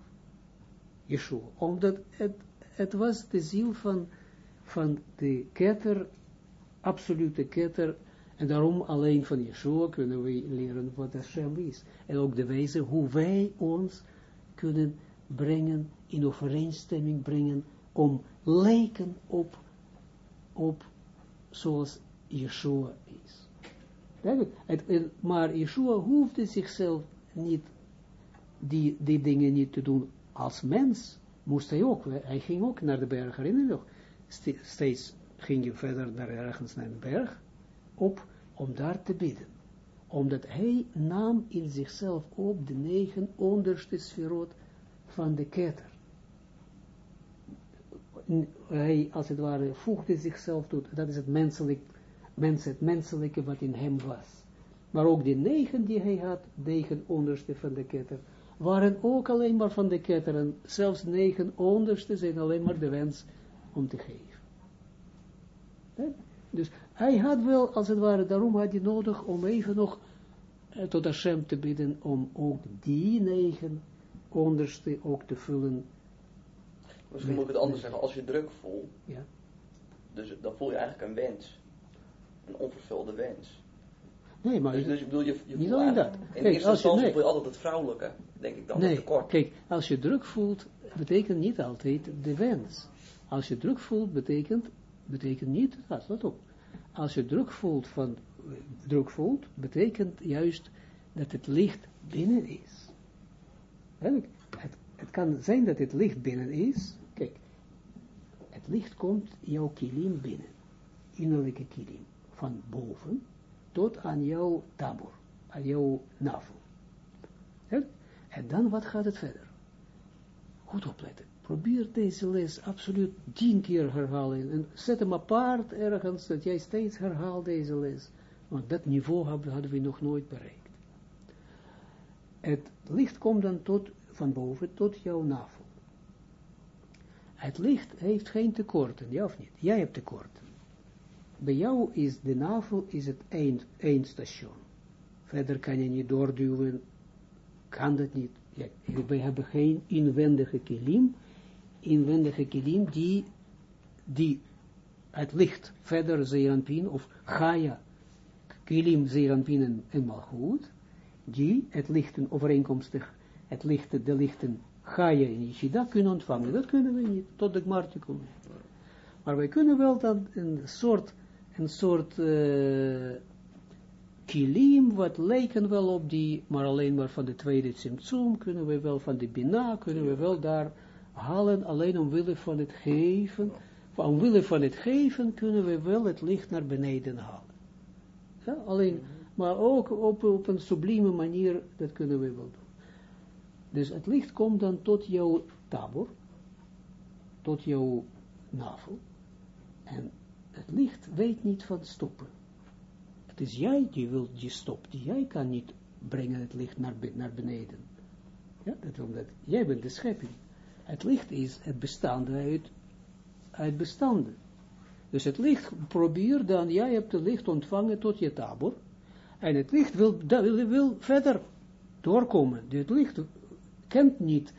Speaker 1: Yeshua, omdat het, het was de ziel van van de ketter, absolute ketter, en daarom alleen van Yeshua kunnen we leren wat Hashem is. En ook de wijze hoe wij ons kunnen brengen, in overeenstemming brengen, om lijken op, op zoals Yeshua maar Yeshua hoefde zichzelf niet, die, die dingen niet te doen als mens, moest hij ook, hij ging ook naar de berg, herinner je nog, steeds ging je verder naar ergens naar een berg, op, om daar te bidden. Omdat hij nam in zichzelf op de negen onderste sferot van de ketter. Hij, als het ware, voegde zichzelf toe, dat is het menselijk, mens, het menselijke wat in hem was. Maar ook die negen die hij had, negen onderste van de ketter, waren ook alleen maar van de ketter, en zelfs negen onderste zijn alleen maar de wens om te geven. Dus hij had wel, als het ware, daarom had hij nodig om even nog eh, tot Hashem te bidden, om ook die negen onderste ook te vullen.
Speaker 3: Misschien moet ik het anders zeggen, als je druk voelt, ja. dus dan voel je eigenlijk een wens, een onvervulde wens.
Speaker 1: Nee, maar
Speaker 3: dus, dus ik bedoel, je, je
Speaker 1: niet alleen dat.
Speaker 3: In eerste instantie nee. voel je altijd het vrouwelijke, denk ik dan, nee, tekort.
Speaker 1: Kijk, als je druk voelt, betekent niet altijd de wens. Als je druk voelt, betekent, betekent niet, let op, als je druk voelt, van, druk voelt, betekent juist dat het licht binnen is. Het, het kan zijn dat het licht binnen is. Kijk, het licht komt jouw kilim binnen. Innerlijke kilim. Van boven tot aan jouw tabor. Aan jouw navel. En dan wat gaat het verder? Goed opletten. Probeer deze les absoluut tien keer herhalen. En zet hem apart ergens, dat jij steeds herhaalt deze les. Want dat niveau hadden we nog nooit bereikt. Het licht komt dan tot, van boven tot jouw navel. Het licht heeft geen tekorten, ja of niet? Jij hebt tekorten. Bij jou is de navel is het eind, eindstation. Verder kan je niet doorduwen, kan dat niet. Ja, we hebben geen inwendige kilim, inwendige kilim die, die het licht verder zeeranpien, of Gaia, kilim zeeranpien en, en malgoed, die het lichten overeenkomstig, het lichten, de lichten Gaia en Ishida kunnen ontvangen. Dat kunnen we niet, tot de Gmartje komen. Maar wij kunnen wel dan een soort, een soort uh, kilim, wat lijken wel op die, maar alleen maar van de tweede Tsimtsum, kunnen we wel van de Bina, kunnen we wel daar halen, alleen omwille van het geven, omwille van het geven kunnen we wel het licht naar beneden halen. Ja, alleen, maar ook op, op een sublieme manier, dat kunnen we wel doen. Dus het licht komt dan tot jouw tabor, tot jouw navel, en het licht weet niet van stoppen. Het is jij die wil die stopt, jij kan niet brengen het licht naar, naar beneden. Ja, dat omdat jij bent de schepping. Het licht is het bestaande uit, uit bestanden. Dus het licht probeert dan, jij hebt het licht ontvangen tot je tabor, en het licht wil, wil, wil verder doorkomen. Het licht kent niet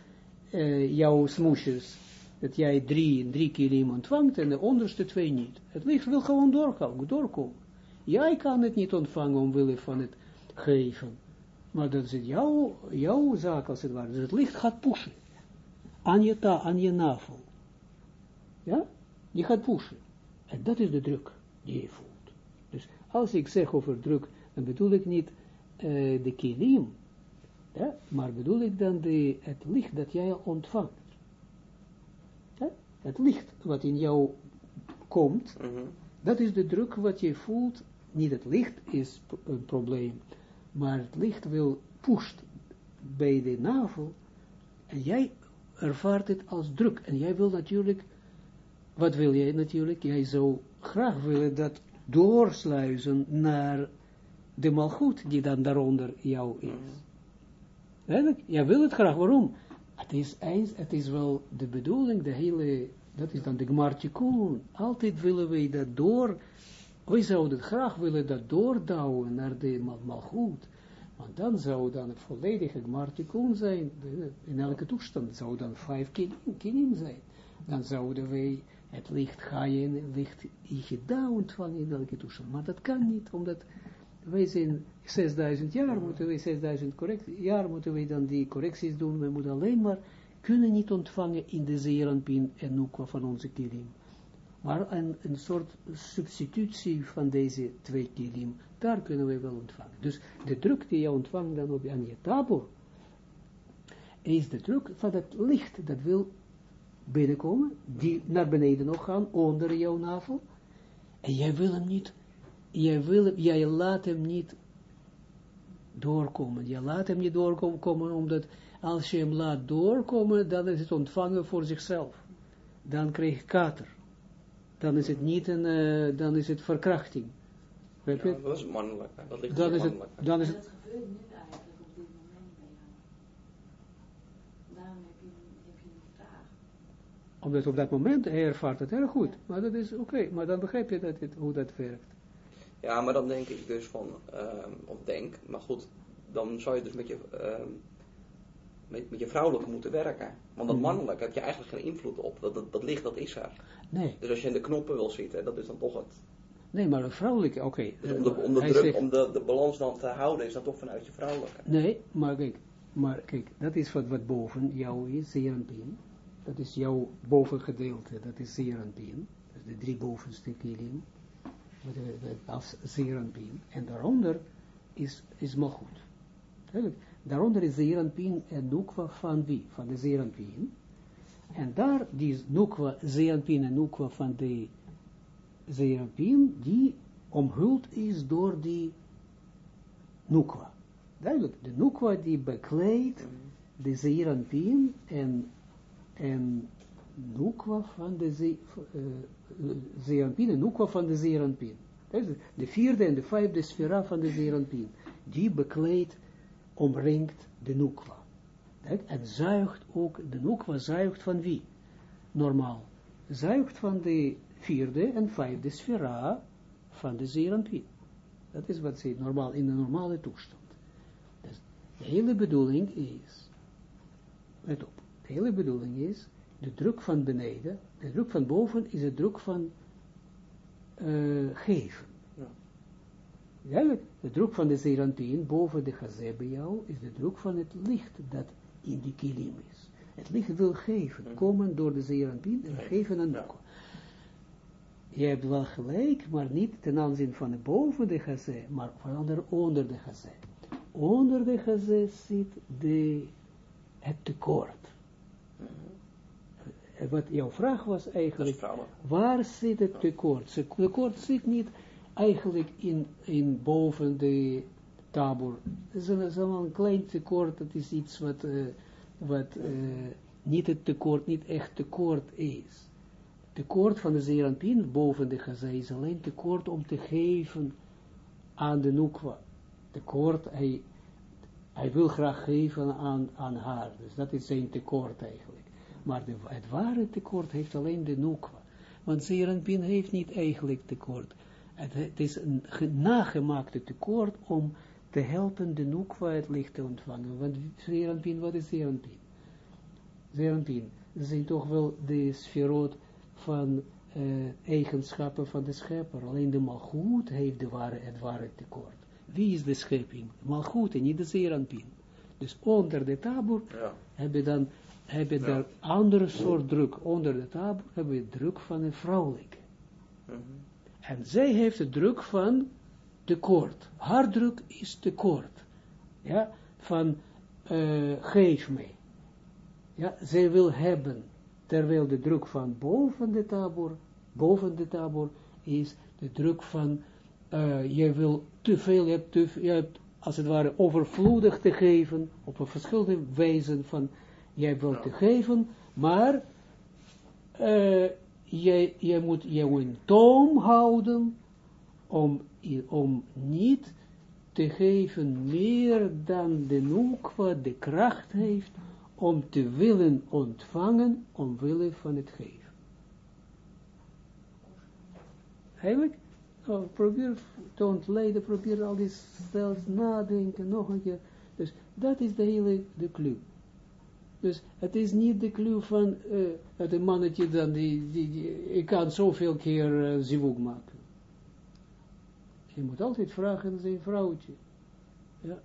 Speaker 1: uh, jouw smoesjes, dat jij drie, drie keer ontvangt en de onderste twee niet. Het licht wil gewoon doorkomen. doorkomen. Jij kan het niet ontvangen omwille van het geven. Maar dat is jouw, jouw zaak als het ware. Dus het licht gaat pushen. Aan je, ta, aan je navel. Ja? Die gaat pushen. En dat is de druk die je voelt. Dus als ik zeg over druk, dan bedoel ik niet uh, de kilim, ja, maar bedoel ik dan de, het licht dat jij ontvangt. Het licht wat in jou komt, mm dat is de druk wat je voelt. Niet het licht is een probleem, maar het licht wil pusht bij de navel en jij ervaart het als druk. En jij wil natuurlijk, wat wil jij natuurlijk? Jij zou graag willen dat doorsluizen naar de malgoed die dan daaronder jou is. Eigenlijk, jij wil het graag, waarom? Het is, het is wel de bedoeling, de hele, dat is dan de gmartikun. Altijd willen we dat door, wij zouden graag willen dat doordouwen naar de malgoed. Want dan zou dan het volledige gmartikun zijn, in elke toestand zou dan vijf kinim zijn. Dan zouden wij het licht ga je in, het licht daar ontvangen in elke toestand. Maar dat kan niet, omdat wij zijn 6000 jaar, moeten we 6000 jaar moeten we dan die correcties doen, we moeten alleen maar kunnen niet ontvangen in de zeeranpin en nukwa van onze kilim. Maar een, een soort substitutie van deze twee kilim, daar kunnen we wel ontvangen. Dus de druk die je ontvangt dan op aan je tabor, is de druk van het licht dat wil binnenkomen, die naar beneden nog gaan, onder jouw navel, en jij wil hem niet, jij, wil, jij laat hem niet doorkomen, jij laat hem niet doorkomen, omdat als je hem laat doorkomen, dan is het ontvangen voor zichzelf. Dan krijg je kater. Dan is het niet een, uh, dan is het verkrachting.
Speaker 3: Ja, dat is mannelijk. Dat ligt
Speaker 1: dan, is het, dan is
Speaker 2: het, gebeurt nu eigenlijk op dit moment bij jou. Daarom heb je, heb je een vraag.
Speaker 1: Omdat op dat moment, hij ervaart het heel goed. Maar dat is oké, maar dan begrijp je dat het, hoe dat werkt.
Speaker 3: Ja, maar dan denk ik dus van, uh, of denk, maar goed, dan zou je dus met je, uh, met, met je vrouwelijke moeten werken. Want dat mhm. mannelijk heb je eigenlijk geen invloed op. Dat, dat, dat licht, dat is er.
Speaker 1: Nee.
Speaker 3: Dus als je in de knoppen wil zitten, dat is dan toch het.
Speaker 1: Nee, maar een vrouwelijke, oké.
Speaker 3: Dus om, de, om, de, druk, om de, de balans dan te houden, is dat toch vanuit je vrouwelijke?
Speaker 1: Nee, maar kijk, maar kijk dat is wat, wat boven jou is, zeeranpien. Dat is jouw bovengedeelte, dat is zeeranpien. Dat is de drie bovenste kilim. Als zeeranpien. En daaronder is, is goed. Daaronder is zeeranpien en nukwa van wie? Van de zeeranpien. En daar, die nukwa, zeeranpien en nukwa van de zeeranpien, die omhuld is door die nukwa. Duidelijk, de nukwa die bekleedt de zeeranpien en, en nukwa van de ze, uh, en nukwa van de zeeranpien. De vierde en de vijfde sfera van de zeeranpien. Die bekleedt omringt de nukwa. En zuigt ook, de nukwa zuigt van wie? Normaal. Zuigt van de vierde en vijfde sfera van de zeeranpien. Dat is wat ze normaal, in de normale toestand. Dus de hele bedoeling is, let op, de hele bedoeling is, de druk van beneden, de druk van boven is de druk van uh, geven. Duidelijk, de druk van de Zerantin boven de gazé bij jou is de druk van het licht dat in die kilim is. Het licht wil geven, mhm. komen door de Zerantin en geven aan ja. Je hebt wel gelijk, maar niet ten aanzien van de boven de gazé, maar van onder de gazé. Onder de gazé zit de, het tekort. Wat jouw vraag was eigenlijk, waar zit het tekort? Het tekort zit niet eigenlijk in, in boven de tabor. Het is een klein tekort, dat is iets wat, uh, wat uh, niet het tekort, niet echt tekort is. Tekort van de Zeranpin boven de Gazai is alleen tekort om te geven aan de Nukwa. Tekort, hij, hij wil graag geven aan, aan haar, dus dat is zijn tekort eigenlijk. Maar de, het ware tekort heeft alleen de Nukwa. Want Zeranpin heeft niet eigenlijk tekort. Het, is een nagemaakte tekort om te helpen de Nukwa het licht te ontvangen. Want Zeranpin, wat is Zeranpin? Zeranpin zijn toch wel de sferot van uh, eigenschappen van de schepper. Alleen de malgoed heeft de ware, het ware tekort. Wie is de schepping? Malgoed en niet de Zeranpin. Dus onder de tabur ja. hebben dan hebben ja. daar andere soort druk. Onder de tabur hebben we druk van een vrouwelijke. Mm en zij heeft de druk van tekort. Haar druk is tekort. Ja, van uh, geef mij. Ja, zij wil hebben. Terwijl de druk van boven de tabor, boven de tabor is de druk van, uh, je wil te veel, je hebt, te, je hebt als het ware overvloedig te geven, op een verschillende wijzen van, jij wilt te geven, maar uh, je, je moet je een toom houden om, om niet te geven meer dan de Nukwa de kracht heeft om te willen ontvangen omwille van het geven. Eigenlijk, oh, probeer te ontleiden, probeer al die stels nadenken, nog een keer. Dus dat is de hele de clue. Dus het is niet de clue van het een mannetje dan die, die, ik kan zoveel keer uh, zivug maken. Je moet altijd vragen aan zijn vrouwtje. Ja.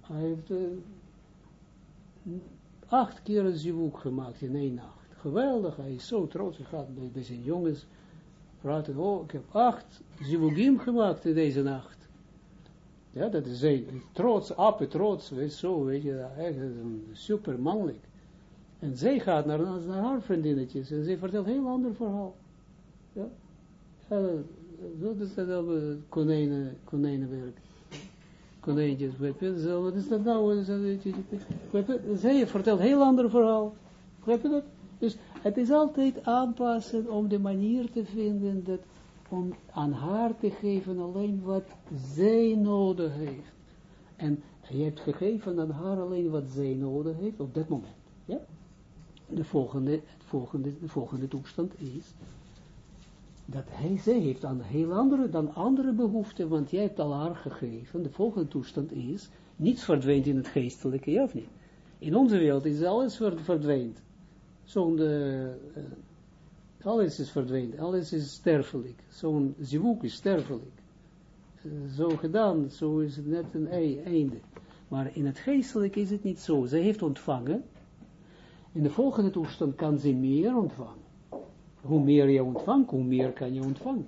Speaker 1: Hij heeft uh, acht keer een zivug gemaakt in één nacht. Geweldig, hij is zo trots. Hij gaat bij, bij zijn jongens praten. Oh, ik heb acht zivugim gemaakt in deze nacht. Ja, dat is een trots, ape trots, weet zo, weet je, echt super mannelijk. En zij gaat naar, naar haar vriendinnetjes en zij vertelt een heel ander verhaal. Ja, dat is dat konijnen, konijnenwerk. Konijntjes, wat is dat nou? Zij vertelt een heel ander verhaal. Weet je dat? Dus het is altijd aanpassen om de manier te vinden dat om aan haar te geven alleen wat zij nodig heeft. En je hebt gegeven aan haar alleen wat zij nodig heeft op dat moment. Ja? De volgende, het volgende, de volgende toestand is dat hij, zij heeft een heel andere, dan andere behoeften, want jij hebt al haar gegeven. De volgende toestand is, niets verdwijnt in het geestelijke, ja of niet? In onze wereld is alles verdwijnt. Zonder, uh, alles is verdwenen, alles is sterfelijk. Zo'n zivuk is sterfelijk. Zo gedaan, zo is het net een einde. Maar in het geestelijk is het niet zo. Zij heeft ontvangen. In de volgende toestand kan ze meer ontvangen. Hoe meer je ontvangt, hoe meer kan je ontvangen.